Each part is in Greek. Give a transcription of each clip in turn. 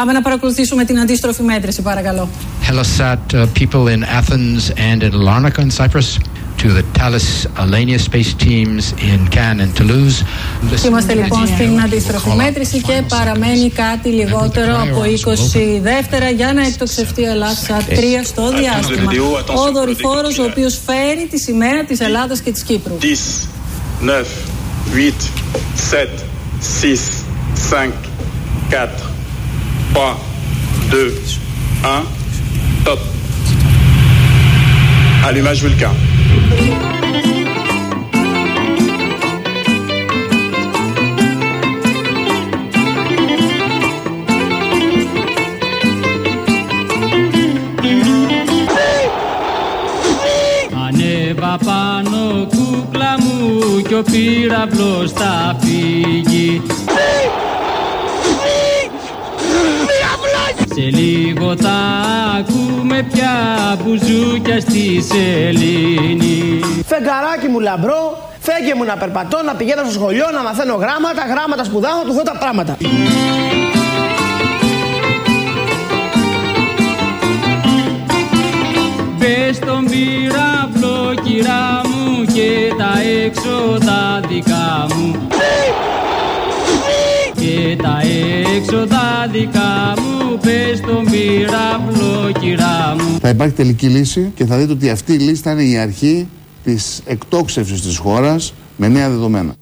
Πάμε να παρακολουθήσουμε την αντίστροφη μέτρηση, παρακαλώ. Hellasat uh, people in Athens and in Larnaca in Cyprus, to the Thales Alenia space teams in Cannes and Toulouse. Είμαστε λοιπόν στην αντίστροφη μέτρηση και παραμένει κάτι λιγότερο από 20 δεύτερα για να εκτοξευτεί η Ελλάδα 3 στο διάστημα. Ο δορυφόρος ο οποίος φέρει τη σημαία της Ελλάδας και της Κύπρου. 10, 9, 8, 7, 6, 5, 4, 3, 2, 1, top. Allumage Vulcain. Ανέβα πάνω κούκλα μου κι ο πύραυλος θα φύγει Σε λίγο θα ακούμε πια μπουζούκια στη σελήνη Φεγγαράκι μου λαμπρό, φέγγε μου να περπατώ, να πηγαίνω στο σχολείο, να μαθαίνω γράμματα, γράμματα σπουδάω, του δω τα πράγματα. Μπες στον πύραυλο κυρά μου και τα έξοδα δικά μου Και τα έξοδα δικά μου Πες στον πύραυλο κυρά μου Θα υπάρχει τελική λύση και θα δείτε ότι αυτή η λύση θα είναι η αρχή της εκτόξευσης της χώρας με νέα δεδομένα.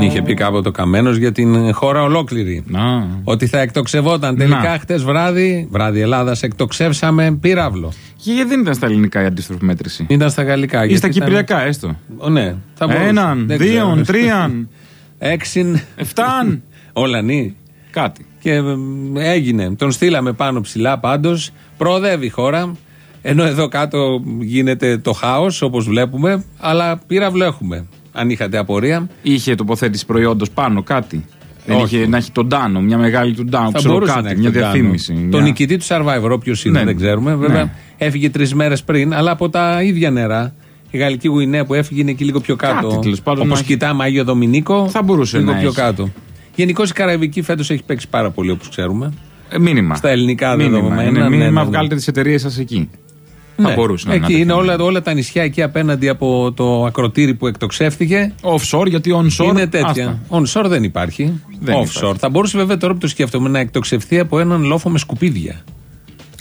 Είχε πει κάποτε ο Καμένος για την χώρα ολόκληρη. Να. Ότι θα εκτοξευόταν. Τελικά Να. χτες βράδυ, βράδυ Ελλάδας, εκτοξεύσαμε πύραυλο. Και γιατί δεν ήταν στα ελληνικά η αντίστροφη μέτρηση; Ήταν στα γαλλικά. Ή γιατί στα ήταν- κυπριακά, έστω. Ω, ναι, θα μπορούσε. Έναν, Δεν δύο, ξέρω. τρίαν, Έξιν. εφτάν. Όλα νη. Κάτι. Και ε, έγινε. Τον στείλαμε πάνω ψηλά πάντως. Προοδεύει η χώρα. Ενώ εδώ κάτω γίνεται το χάος, όπως βλέπουμε. Αλλά πύραυλο έχουμε. Αν είχατε απορία. Είχε τοποθέτηση προϊόντος πάνω, κάτι. Δεν Όχι. είχε να έχει τον Τάνο, μια μεγάλη του Τάνο, Θα ξέρω μπορούσε να κάτι, έχει μια τον Τάνο. διαφήμιση. Το μια- νικητή του Survivor, όποιος είναι, Ναι. δεν ξέρουμε. Βέβαια, Ναι. έφυγε τρεις μέρες πριν, αλλά από τα ίδια νερά. Η Γαλλική Γουινέα που έφυγε είναι εκεί λίγο πιο κάτω. Κάτι, τέλος πάντων, Όπως να έχει- κοιτάμε Άγιο Δομηνίκο. Θα μπορούσε λίγο να πιο έχει. κάτω. Γενικώ η Καραϊβική φέτος έχει παίξει πάρα πολύ όπως ξέρουμε. Ε, μήνυμα. Στα ελληνικά μήνυμα. δεδομένα, Είναι ναι, μήνυμα, ναι, ναι. βγάλετε τις εταιρείες σας εκεί. Ναι. Θα μπορούσε να Εκεί είναι είναι ένα όλα, τέτοιο. όλα τα νησιά εκεί απέναντι από το ακροτήρι που εκτοξεύτηκε. Offshore, γιατί onshore. είναι τέτοια. άστα. Onshore δεν υπάρχει. Δεν Offshore. υπάρχει. Θα μπορούσε βέβαια τώρα που το σκέφτομαι να εκτοξευθεί από έναν λόφο με σκουπίδια.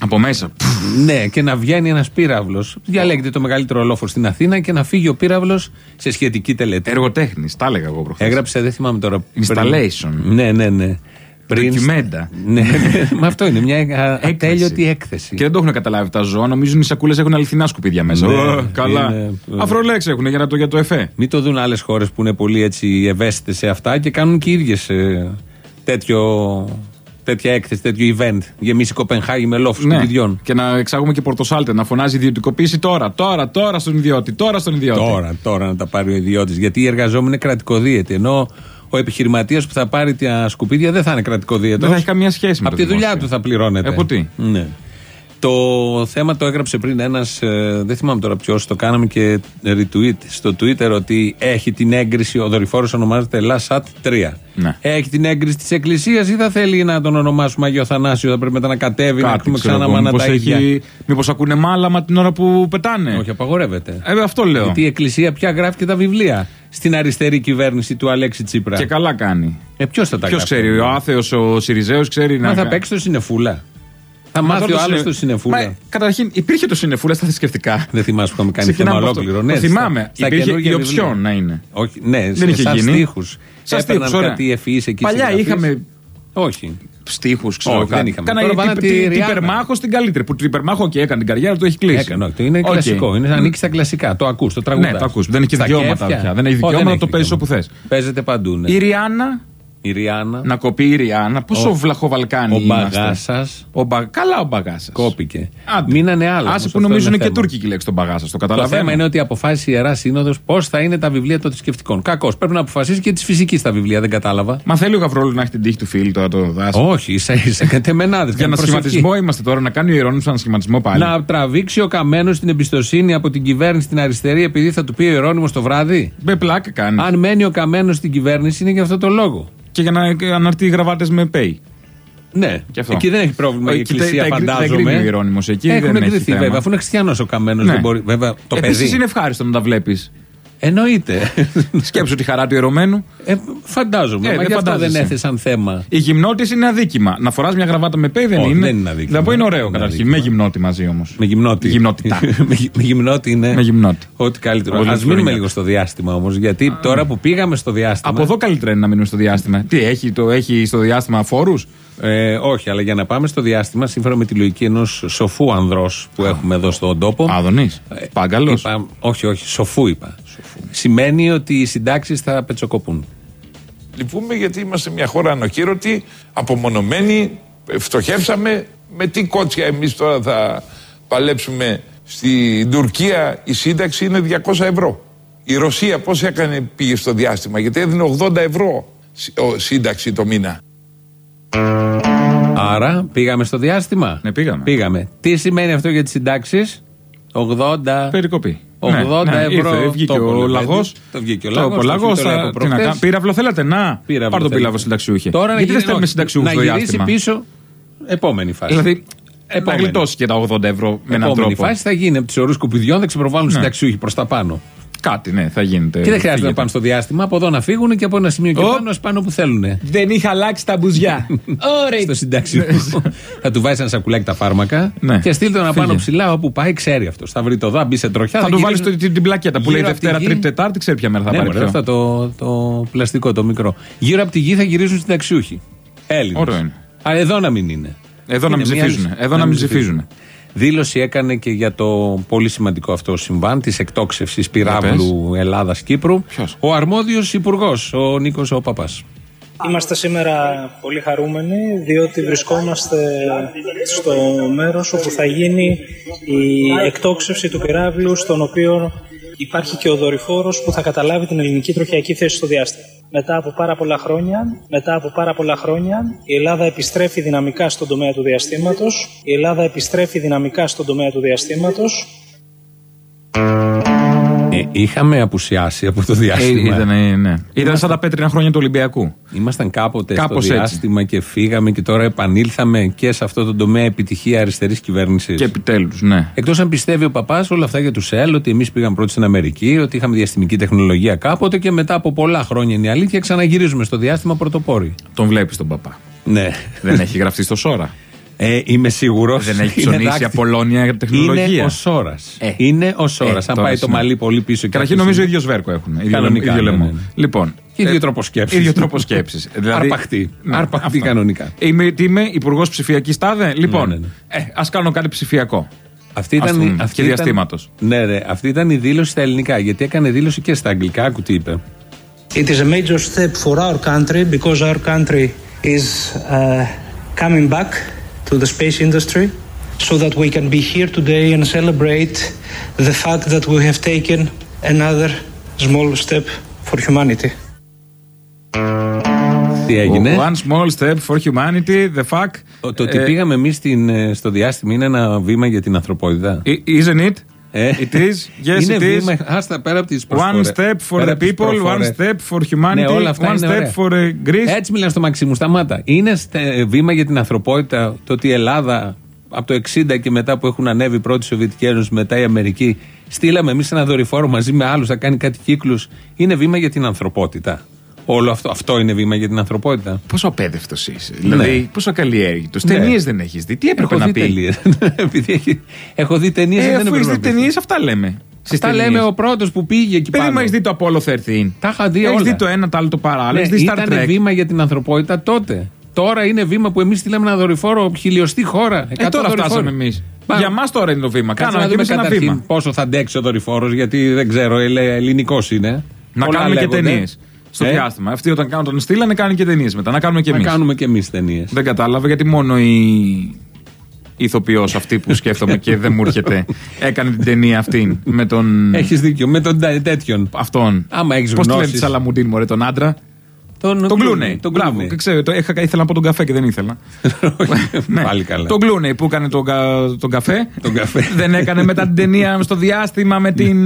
Από μέσα. Πφ, Ναι, και να βγαίνει ένας πύραυλος. Διαλέγεται το μεγαλύτερο λόφο στην Αθήνα και να φύγει ο πύραυλος σε σχετική τελετή. Εργοτέχνης, τα έλεγα εγώ προχθές. Έγραψε, δεν θυμάμαι τώρα. πριν. Installation. Ναι, ναι, ναι. Ντοκιμέντα. Ναι, ναι, μα αυτό είναι μια α- Έκθεση. ατέλειωτη έκθεση. Και δεν το έχουν καταλάβει τα ζώα. Νομίζουν οι σακούλες έχουν αληθινά σκουπίδια μέσα. Ναι, Ω, καλά. είναι- Αφρολέξ έχουν για, να το, για το εφέ. Μην το δουν άλλες χώρες που είναι πολύ έτσι ευαίσθητες σε αυτά και κάνουν και οι ίδιες τέτοιο, τέτοια έκθεση, τέτοιο event. Γεμίσει η Κοπενχάγη με λόφους Ναι. σκουπιδιών. Και να εξάγουμε και πορτοσάλτε, να φωνάζει ιδιωτικοποίηση τώρα, τώρα, τώρα στον ιδιώτη, τώρα στον ιδιώτη. Τώρα, τώρα να τα πάρει ο ιδιώτης. Γιατί οι εργαζόμενοι είναι κρατικοδίαιτοι. Ενώ ο επιχειρηματίας που θα πάρει τα σκουπίδια δεν θα είναι κρατικοδίαιτος. Δεν θα έχει καμία σχέση με Από το τη δουλειά δημόσιο. του θα πληρώνεται. Ε, από τι; Ναι. Το θέμα το έγραψε πριν ένας, δεν θυμάμαι τώρα ποιος, το κάναμε και retweet στο Twitter ότι έχει την έγκριση, ο δορυφόρος ονομάζεται LASAT 3. Ναι. Έχει την έγκριση της Εκκλησίας ή θα θέλει να τον ονομάσουμε Αγίο Θανάσιο, θα πρέπει μετά να κατέβει, να Κάτι έχουμε ξέρω ξανά εγώ, μάνα μήπως τα ίδια. έχει- Μήπως ακούνε μάλαμα την ώρα που πετάνε. Όχι, απαγορεύεται. Ε, αυτό λέω. Γιατί η Εκκλησία πια γράφει και τα βιβλία στην αριστερή κυβέρνηση του Αλέξη Τσίπρα. Και καλά κάνει. Ε, ποιος θα τα Ποιος γράφει. ξέρει, ο άθεος, ο Σιριζέος ξέρει Μα να. θα παίξει το Συννεφούλα. Θα Μα μάθει τώρα ο άλλος συννε- το Συννεφούλα. Μα, Καταρχήν, υπήρχε το Συννεφούλα στα θρησκευτικά. Δεν θυμάσαι που είχαμε κάνει θέμα Ξεκινάμε από αυτό. ολόκληρο. Το Ναι, στα- θυμάμαι. στα Υπήρχε καινούργια η βιβλία. οψιόν να είναι. Όχι, ναι, Δεν είχε σαν γίνει. στίχους. Σαν Έπαιρναν στίχους, ωραία. κάτι ευφυείς εκεί Παλιά συγγραφείς. είχαμε Όχι. στίχους, ξέρω Όχι, δεν κάτι. είχαμε. Κάνα Τώρα βάλανε τη την Ριάννα. Υπερμάχω στην καλύτερη. Που την Υπερμάχω και έκανε την καριέρα του, έχει κλείσει. Έκανε, όχι, το είναι Οκ. κλασικό. Είναι, ανήκει στα κλασικά. Το ακούς, το τραγουδάς. Ναι, το ακούς. Δεν έχει Στα δικαιώματα κέφια. πια. Δεν έχει Ω, δικαιώματα να το έχει παίζεις δικαιώματα. όπου θες. Παίζεται παντού. Ναι. Η Ριάννα, Η Ριάννα. να κοπεί η Ριάννα. Πόσο Ο- βλαχοβαλκάνη Ο είμαστε. Μπαγάσας Ο Μπα... Καλά ο Μπαγάσας. κόπηκε. Άντε. Μείνανε άλλα. Άσε όμως, που αυτό νομίζουν είναι και θέμα. τουρκική λέξη τον Μπαγάσα. Το Το καταλαβαίνω. θέμα είναι ότι αποφάσισε η Ιερά Σύνοδος πώς θα είναι τα βιβλία των θρησκευτικών. Κακώ. Πρέπει να αποφασίσει και της φυσικής τα βιβλία, δεν κατάλαβα. Μα θέλει ο Γαβρόλου να έχει την τύχη του φίλου τώρα το δάσο. Όχι, ίσα ίσα κατεμενάδες. Για ένα σχηματισμό είμαστε τώρα, να κάνει ο Ηρώνη ένα σχηματισμό πάλι. Να τραβήξει ο καμένος την εμπιστοσύνη από την κυβέρνηση στην αριστερή επειδή θα του πει ο Ιερόνιμο το βράδυ; Μπε πλάκα κάνει. Αν μένει ο καμένος στην κυβέρνηση είναι για αυτό το λόγο. Και για να αναρτεί γραβάτες με pay. Ναι, Και αυτό. εκεί δεν έχει πρόβλημα η Εκεί εκκλησία, τα- τα εγκρι- τα φαντάζομαι. εγκρίνει ο Ιερώνυμος εκεί, Έχουν δεν έχει εγκριθεί, θέμα. βέβαια, αφού είναι χριστιανός ο καμένος. Ναι. Δεν μπορεί. Βέβαια, το Επίσης παιδί. είναι ευχάριστο να τα βλέπεις. Εννοείται. Σκέψου τη χαρά του ιερωμένου. Ε, φαντάζομαι. Ε, μα δεν γι' αυτό δεν φαντάζεσαι. έθεσαν θέμα. Η γυμνότη είναι αδίκημα. Να φοράς μια γραβάτα με πέι δεν Όχι, είναι. δεν είναι αδίκημα. Δεν πω είναι ωραίο Είναι καταρχήν. αδίκημα. Με γυμνότη μαζί όμως. Με γυμνότη. Γυμνότητα. με, γι- με γυμνότη είναι. Με γυμνότη. Ό,τι καλύτερο. Πολύ Α μείνουμε φλουρινιά. λίγο στο διάστημα όμως. Γιατί τώρα που πήγαμε στο διάστημα. Από εδώ καλύτερα είναι να μείνουμε στο διάστημα. Τι έχει, το, έχει στο διάστημα φόρους; Ε, όχι, αλλά για να πάμε στο διάστημα, σύμφωνα με τη λογική ενός σοφού ανδρός που έχουμε εδώ στον τόπο. Άδωνης. Πάγκαλος. είπα- όχι, όχι, σοφού είπα. Σημαίνει ότι οι συντάξεις θα πετσοκοπούν. Λυπούμε γιατί είμαστε μια χώρα ανοχήρωτη, απομονωμένη, φτωχεύσαμε. Με τι κότσια εμείς τώρα θα παλέψουμε. Στην Τουρκία η σύνταξη είναι 200 ευρώ. Η Ρωσία πώς έκανε πήγε στο διάστημα γιατί έδινε 80 ευρώ σύ- ο- σύνταξη το μήνα. Άρα πήγαμε στο διάστημα; Ναι, πήγαμε. Πήγαμε. Τι σημαίνει αυτό για τις συντάξεις, 80. Περικοπή. 80 Ναι, ναι, ευρώ. Ήρθε, βγήκε Το ο είπε λαγός. Το βγήκε ο Το λαγός. λαγό. Τι να κάνω. Πύραυλο θέλετε, να. Πύραυλο Πάρ το θέλετε. πύλαβο συνταξιούχε. Τώρα να Γιατί δεν γίνει- στέλνουμε όχι, συνταξιούχου Να στο γυρίσει διάστημα; πίσω. Επόμενη φάση. Δηλαδή, να Επόμενη. γλιτώσει και τα 80 ευρώ με έναν Επόμενη τρόπο. φάση θα γίνει από τους ορούς σκουπιδιών, θα ξεπροβάλλουν συνταξιούχοι προς τα πάνω. Κάτι, ναι, θα γίνεται. Και δεν χρειάζεται να Φύγετε. πάνε στο διάστημα. Από εδώ να φύγουν και από ένα σημείο και Ω. πάνω, ας πάνε όπου θέλουν. Δεν είχα αλλάξει τα μπουζιά. Ωραία. Στο συνταξιούχο. θα του βάζει ένα σακουλάκι τα φάρμακα Ναι. και στείλ τον να Φύγε. πάνω ψηλά όπου πάει, ξέρει αυτός. Θα βρει το δά, μπει σε τροχιά. Θα του βάλεις γυρίσει- την, την πλακέτα που λέει γύρω απ' τη Δευτέρα, γη. Τρίτη, Τετάρτη, ξέρει ποια μέρα θα ναι, πάρει. μωρέ, πιο. αυτό το, το πλαστικό, το μικρό. Γύρω από τη γη θα γυρίζουν συνταξιούχοι. Έλληνες. Ωραίο είναι. Αλλά εδώ να μην είναι. Εδώ να Είναι μην μια ψηφίζουν. άλλη- Εδώ να μην ψηφίζουν. Δήλωση έκανε και για το πολύ σημαντικό αυτό συμβάν της εκτόξευσης πυράβλου Ελλάδα-Κύπρου. Ποιος; Ο αρμόδιος υπουργός, ο Νίκος ο Παπάς. Είμαστε σήμερα πολύ χαρούμενοι διότι βρισκόμαστε στο μέρος όπου θα γίνει η εκτόξευση του πυράβλου στον οποίο υπάρχει και ο δορυφόρος που θα καταλάβει την ελληνική τροχιακή θέση στο διάστημα. Μετά από πάρα πολλά χρόνια, μετά από πάρα πολλά χρόνια, η Ελλάδα επιστρέφει δυναμικά στον τομέα του διαστήματος. Η Ελλάδα επιστρέφει δυναμικά στον τομέα του διαστήματος. Ε, είχαμε απουσιάσει από το Ε, διάστημα. Ήταν, ε, ναι. Ήταν σαν τα πέτρινα χρόνια του Ολυμπιακού. Ήμασταν κάποτε Κάπως στο έτσι. διάστημα και φύγαμε και τώρα επανήλθαμε και σε αυτό το τομέα επιτυχία αριστερής κυβέρνησης. Και επιτέλους, ναι. Εκτός αν πιστεύει ο παπάς όλα αυτά για τους ΕΛ, ότι εμείς πήγαμε πρώτοι στην Αμερική, ότι είχαμε διαστημική τεχνολογία κάποτε και μετά από πολλά χρόνια είναι η αλήθεια ξαναγυρίζουμε στο διάστημα πρωτοπόροι. Τον βλέπεις τον παπά. Ναι. Δεν έχει γραφτεί στο Σόρα. Ε, είμαι σίγουρος. Δεν έχει ψωνίσει Απολώνια τεχνολογία. Είναι ο Σόρα. Ε. Είναι ο Σόρα. Ε, Αν τώρα πάει το ναι. μαλλί πολύ πίσω και Καταρχήν αφήσει- νομίζω ίδιο σβέρκο έχουν. Ίδιο, Κανονικά, ίδιο ναι, λαιμό. ναι, ναι. Λοιπόν. Και ίδιο ε, τρόπο σκέψης. ίδιο τρόπο σκέψης. Αρπαχτή. Αρπαχτή κανονικά. Είμαι, τι είμαι, υπουργός ψηφιακής τάδε; Λοιπόν, ναι, ναι. Ε, ας κάνω κάτι ψηφιακό. Αυτή Ας ήταν, πούμε, αυτή και ήταν- διαστήματος. Ναι, ναι, αυτή ήταν η δήλωση στα ελληνικά. Γιατί έκανε δήλωση και στα αγγλικά. Άκου τι είπε. It is a major step for our country because our country is uh, coming back to the space industry so that we can be here today and celebrate the fact that we have taken another small step for humanity. Τι έγινε. One small step for humanity, the fuck. Το, το ότι Ε, πήγαμε εμεί στο διάστημα είναι ένα βήμα για την ανθρωπότητα. ε, Isn't it? Ε, It is. Yes, είναι it is. βήμα, άστα πέρα από τις One προσφορές. step for Πέρα the από τις people, one προφορές. step for humanity, Ναι, όλα αυτά one είναι step ωραία. for uh, Greece. Έτσι μιλάνε στο Μαξίμου, σταμάτα. Είναι στε- βήμα για την ανθρωπότητα το ότι η Ελλάδα από το 60 και μετά που έχουν ανέβει πρώτη Σοβιετική Ένωση, μετά η Αμερική, στείλαμε εμείς ένα δορυφόρο μαζί με άλλους να κάνει κάτι κύκλους. Είναι βήμα για την ανθρωπότητα. Όλο αυτό, αυτό είναι βήμα για την ανθρωπότητα. Πόσο απέδευτος είσαι. Δηλαδή, πόσο καλλιέργητο. Ναι. Ταινίες δεν έχεις δει. Τι έπρεπε Έχω να δει πει; ταινίες. Επειδή έχει- έχω δει ταινίες. Ε, αφού έχεις δει ταινίες, αυτά λέμε. Στις Αυτά ταινίες. λέμε ο πρώτος που πήγε εκεί Παιδί πάνω. μου, έχεις δει το Apollo 13. Τα είχα δει Έχεις όλα. δει το ένα, το άλλο, το παράλληλο. Ναι, Έχεις δει Star ήταν Trek. βήμα για την ανθρωπότητα τότε. Τώρα είναι βήμα που εμείς στείλαμε ένα δορυφόρο χιλιοστή χώρα. Ε, εκατό τώρα δορυφόροι. φτάσαμε εμείς. Πάμε. Για μας τώρα είναι το βήμα. Κάτσε Κάναμε να και δούμε εμείς ένα καταρχήν βήμα. πόσο θα αντέξει ο δορυφόρος, γιατί δεν ξέρω, ελληνικός είναι. Να Πολλά κάνουμε και λέγονται. ταινίες. Στο Ε, διάστημα. Αυτοί όταν κάνουν τον στείλανε, κάνουν και ταινίες μετά. Να κάνουμε και Να εμείς. κάνουμε και εμείς ταινίες. Δεν κατάλαβα γιατί μόνο η ηθοποιός αυτή που σκέφτομαι και δεν μου έρχεται έκανε την ταινία αυτή με τον. Έχεις δίκιο, με τον τέ- τέτοιον. Αυτόν. Άμα έχεις Πώς τη λένε γνώσεις. τη Σαλαμουντίν, μωρέ, τον άντρα; Τον, Τον Κλούνεϊ. Τον Μπράβο. Clooney. Και ξέρω, το είχα, ήθελα να πω τον καφέ και δεν ήθελα. Ναι. Πάλι καλά. Τον Κλούνεϊ που έκανε τον, κα- τον καφέ. Τον καφέ. δεν έκανε μετά την ταινία στο διάστημα με την.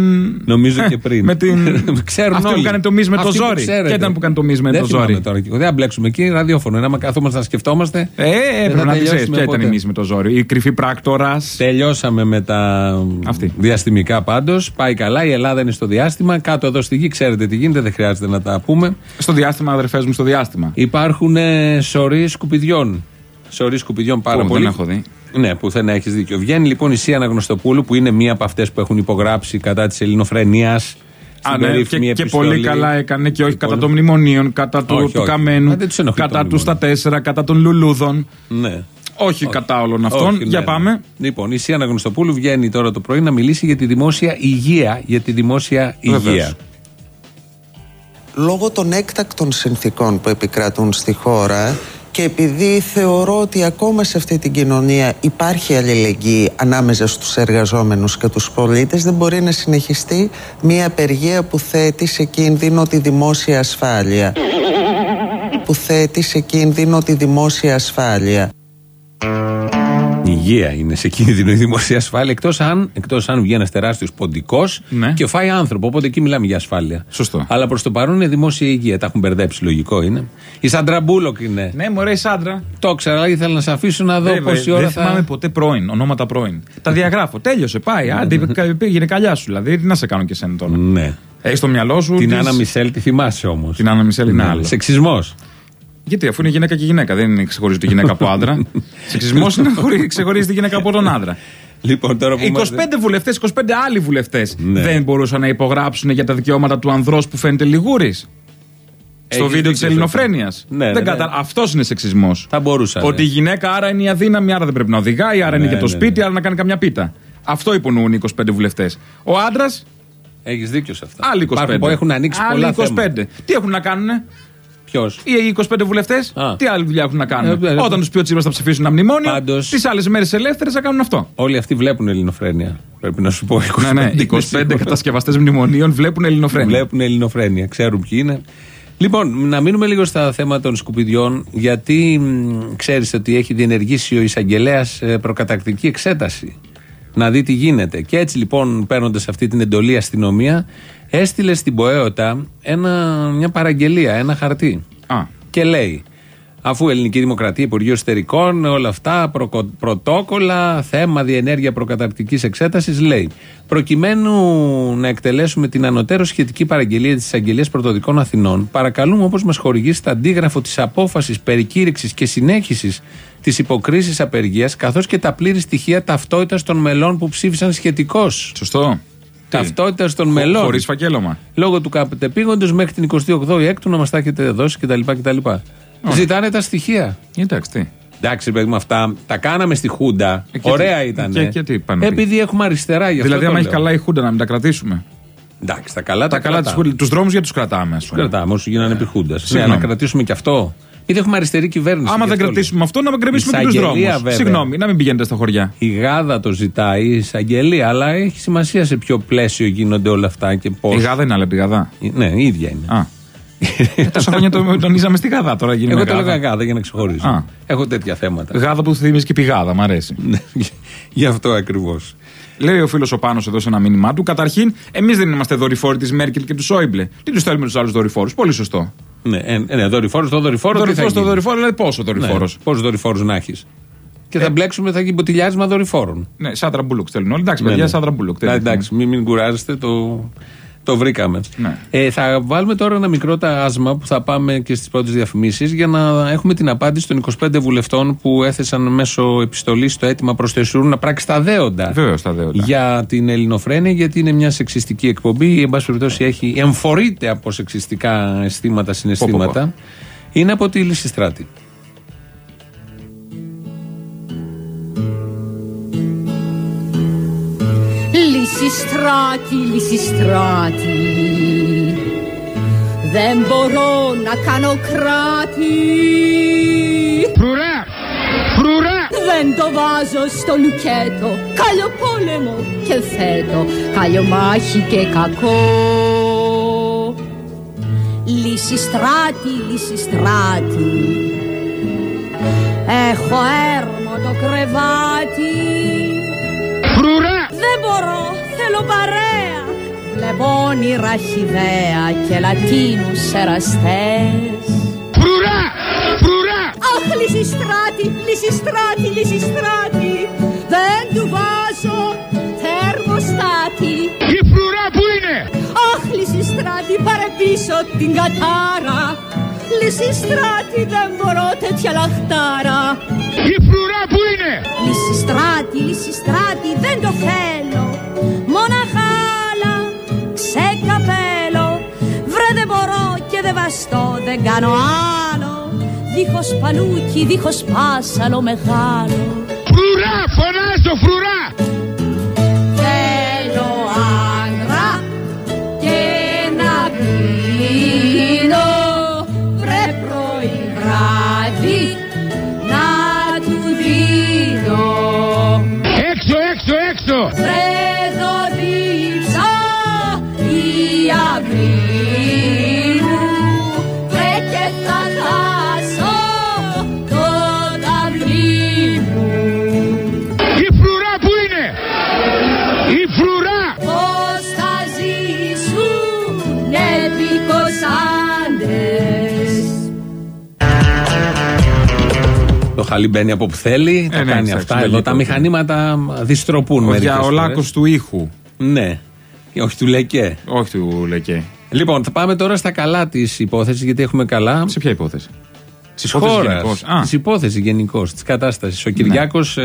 Νομίζω και πριν. με την... Ξέρουν Αυτή που όλοι. έκανε το μυς με το Αυτή που ζόρι. ξέρετε. Και ήταν που έκανε το μυς με Δεν το θυμάμαι ζόρι. Τώρα. και εγώ. Δεν θα μπλέξουμε εκεί, ραδιόφωνο. Είναι, άμα καθόμαστε να σκεφτόμαστε. Ε, έπρεπε θα να τη ξέρει τελειώσουμε ποια ήταν ποτέ. η μυς με το ζόρι. Η κρυφή πράκτορας. Τελειώσαμε με τα Αυτή. διαστημικά πάντως. Πάει καλά. Η Ελλάδα είναι στο διάστημα. Κάτω εδώ στη γη, ξέρετε τι γίνεται, δεν χρειάζεται να τα πούμε. Στο διάστημα, αδερφέ μου, στο διάστημα. Υπάρχουν ε, σωροί σκουπιδιών. Σωροί σκουπιδιών πάρα Πού, πολύ. δεν έχω δει. Ναι, πουθενά έχεις δίκιο. Βγαίνει λοιπόν η Σία Αναγνωστοπούλου, που είναι μία από αυτές που έχουν υπογράψει κατά της ελληνοφρενεία. Α, ναι, και, και πολύ καλά έκανε και όχι Λοιπόν. κατά των μνημονίων, κατά του, Όχι, του όχι. Καμένου, Μα δεν τους ενοχλεί κατά το του στα τέσσερα, κατά των Λουλούδων. Ναι. Όχι, κατά όλων αυτών. Όχι, Για ναι, πάμε. ναι. Λοιπόν, η Σία Αναγνωστοπούλου βγαίνει τώρα το πρωί να μιλήσει για τη δημόσια υγεία. Για τη δημόσια Βεβαίως. Υγεία. λόγω των έκτακτων συνθήκων που επικρατούν στη χώρα και επειδή θεωρώ ότι ακόμα σε αυτή την κοινωνία υπάρχει αλληλεγγύη ανάμεσα στους εργαζόμενους και τους πολίτες δεν μπορεί να συνεχιστεί μια απεργία που θέτει σε κίνδυνο τη δημόσια ασφάλεια που θέτει σε κίνδυνο τη δημόσια ασφάλεια Η υγεία είναι σε κίνδυνο η δημόσια ασφάλεια. Εκτός αν, εκτός αν βγει ένας τεράστιος ποντικός Ναι. και φάει άνθρωπο. Οπότε εκεί μιλάμε για ασφάλεια. Σωστό. Αλλά προς το παρόν είναι δημόσια υγεία. Τα έχουν μπερδέψει, λογικό είναι. Η Σαντρα Μπούλοκ είναι. Ναι, μωρέ, η Σάντρα. Το ήξερα, αλλά ήθελα να σε αφήσω να δω Βέβαια, πόση ώρα δεν θα. θυμάμαι ποτέ πρώην, ονόματα πρώην. Τα διαγράφω. Τέλειωσε, πάει. Άντε, πήγαινε καλιά σου. Δηλαδή, τι να σε κάνω και εσένα τώρα; Ναι. Έχει στο μυαλό σου. Την τις- Άννα Μισελ τη θυμάσαι όμως. Την Άννα Μισελ είναι άλλο. Σεξισμός. Γιατί αφού είναι γυναίκα και γυναίκα, δεν είναι ξεχωρίζει τη γυναίκα από άντρα. Σεξισμός είναι χωρί- ξεχωρίζει τη γυναίκα από τον άντρα. Λοιπόν, τώρα που 25 είμαστε- βουλευτές, 25 άλλοι βουλευτές Ναι. δεν μπορούσαν να υπογράψουν για τα δικαιώματα του ανδρός που φαίνεται λιγούρης. Στο Έχεις βίντεο δίκιο τη σε Ελληνοφρένειας. αυτό. Ναι, ναι, ναι. Αυτός είναι σεξισμός. Θα μπορούσαν. Ότι η γυναίκα άρα είναι η αδύναμη, άρα δεν πρέπει να οδηγάει, άρα είναι Ναι, για το ναι, σπίτι, ναι. άρα να κάνει καμιά πίτα. Αυτό υπονοούν οι 25 βουλευτές. Ο άντρα, Έχεις δίκιο σε αυτά. άλλοι 25. Υπάρχουν που έχουν ανοίξει άλλοι πολλά 25. θέματα. Τι έχουν να κάνουν, Ποιος; οι 25 βουλευτές, Α. τι άλλη δουλειά έχουν να κάνουν; Ε, ε, Όταν τους πει ο Τσίπρα θα ψηφίσουν ένα μνημόνιο, Πάντως- τις άλλες μέρες ελεύθερες θα κάνουν αυτό. Όλοι αυτοί βλέπουν ελληνοφρένεια. Πρέπει να σου πω. Ναι, ναι, 25 25 κατασκευαστές μνημονίων βλέπουν ελληνοφρένεια. Βλέπουν ελληνοφρένεια, ξέρουν ποιοι είναι. Λοιπόν, να μείνουμε λίγο στα θέματα των σκουπιδιών, γιατί ξέρεις ότι έχει διενεργήσει ο εισαγγελέας προκατακτική εξέταση. Να δει τι γίνεται. Και έτσι λοιπόν, παίρνοντας αυτή την εντολή αστυνομία, έστειλε στην Ποέωτα ένα, μια παραγγελία, ένα χαρτί. Α, Και λέει, αφού Ελληνική Δημοκρατία, Υπουργείο Εσωτερικών, όλα αυτά, προκο- πρωτόκολλα, θέμα διενέργεια προκαταρκτικής εξέτασης, λέει, προκειμένου να εκτελέσουμε την ανωτέρω σχετική παραγγελία της Εισαγγελίας Πρωτοδικών Αθηνών, παρακαλούμε όπως μας χορηγήσετε αντίγραφο της απόφασης περικήρυξης και συνέχισης της υποκρίσης απεργίας, καθώς και τα πλήρη στοιχεία ταυτότητας των μελών που ψήφισαν σχετικώς. σωστό. Ταυτότητας των μελών. Χωρίς φακέλωμα. Λόγω του κατεπήγοντο μέχρι την 28η Έκτου να μας τα έχετε δώσει κτλ. κτλ. Ζητάνε τα στοιχεία. Εντάξει, τι. Εντάξει, παιδί μου, αυτά τα κάναμε στη Χούντα. Ε, και Ωραία τι- ήταν. και- και τι πάνε να πει. Επειδή έχουμε αριστερά γι' αυτό. Δηλαδή, το άμα έχει λέω. καλά η Χούντα να μην τα κρατήσουμε. Εντάξει, τα καλά τα, Τα καλά της κρατάμε. Χούντα. Τους δρόμους για τους κρατάμε, ας πούμε. Κρατάμε όσο γίνανε επί Χούντας. Ναι, Συγγνώμη. να κρατήσουμε και αυτό. Γιατί έχουμε αριστερή κυβέρνηση. Άμα γι' δεν αυτό κρατήσουμε αυτό, να γκρεμίσουμε και τους Εισαγγελία, δρόμους. βέβαια. Συγγνώμη, να μην πηγαίνετε στα χωριά. λέω. Η Γάδα το ζητάει, η εισαγγελία, αλλά έχει σημασία σε ποιο πλαίσιο γίνονται όλα αυτά και πώς. Η γάδα είναι άλλη από τη γαδά. Ναι, η ίδια είναι. Α. Ε, Τόσα χρόνια το τονίζαμε στη γαδά, τώρα γίνει Εγώ με το έλεγα γάδα. Γάδα για να ξεχωρίζω. Α. Έχω τέτοια θέματα. Γάδα που θυμίζει και πηγάδα, μ' αρέσει. Ναι, Γι' αυτό ακριβώς. Λέει ο φίλος ο Πάνος εδώ σε ένα μήνυμά του. Καταρχήν, εμείς δεν είμαστε δορυφόροι της Μέρκελ και του Σόιμπλε. Τι τους θέλουμε τους άλλους δορυφόρους; Πολύ σωστό. Ναι, ε, ε, ναι δορυφόρος, το δορυφόρο. Δορυφόρος στο δορυφόρο, δηλαδή πόσο δορυφόρος. Ναι, Πόσους δορυφόρους να έχεις. Και θα μπλέξουμε, θα γίνει μποτιλιάρισμα δορυφόρων. Ναι, Σάντρα Μπούλοκ στέλνουν όλοι. Εντάξει, Ναι, παιδιά, ναι. Σάντρα Μπούλοκ. Ναι, εντάξει, μην, μην κουράζεστε, το, το βρήκαμε. Ναι. Ε, θα βάλουμε τώρα ένα μικρό τάσμα που θα πάμε και στις πρώτες διαφημίσεις για να έχουμε την απάντηση των 25 βουλευτών που έθεσαν μέσω επιστολής το αίτημα προς το ΕΣΡ να πράξει τα δέοντα. Βεβαίως τα δέοντα. για την Ελληνοφρένεια, γιατί είναι μια σεξιστική εκπομπή. Ή, εν πάση περιπτώσει, έχει, εμφορείται από σεξιστικά αισθήματα, συναισθήματα. Είναι από τη Λυσιστράτη. Λυσιστράτη, λυσιστράτη. Δεν μπορώ να κάνω κράτη. Φρουρά! Φρουρά! Δεν το βάζω στο λουκέτο. Κάλιο πόλεμο και φέτο Κάλιο μάχη και κακό. Λυσιστράτη, λυσιστράτη. Έχω έρμο το κρεβάτι. Φρουρά! Δεν μπορώ, θέλω παρέα Βλέπω όνειρα χιδέα και λατίνους εραστές Φρουρά! Φρουρά! Αχ, λυσιστράτη, λυσιστράτη, λυσιστράτη Δεν του βάζω θερμοστάτη Η φρουρά που είναι! Αχ, λυσιστράτη, πάρε πίσω την κατάρα Λυσιστράτη, δεν μπορώ τέτοια λαχτάρα Η φρουρά που είναι! Λυσιστράτη, λυσιστράτη, δεν το θέλω και δεν βαστώ, δεν κάνω άλλο. Δίχως παλούκι, δίχως πάσαλο μεγάλο χαλί μπαίνει από που θέλει, τα ναι, κάνει εντάξει, αυτά. λέγεται Εδώ τα το. μηχανήματα διστροπούν Ο μερικές διαολάκος φορές. του ήχου. Ναι. Και όχι του Λεκέ. Όχι του Λεκέ. Λοιπόν, θα πάμε τώρα στα καλά της υπόθεσης, γιατί έχουμε καλά. Σε ποια υπόθεση; Της Υπόθεση χώρας. γενικώς. Α. Της υπόθεσης γενικώς, της κατάστασης. Ο Κυριάκος,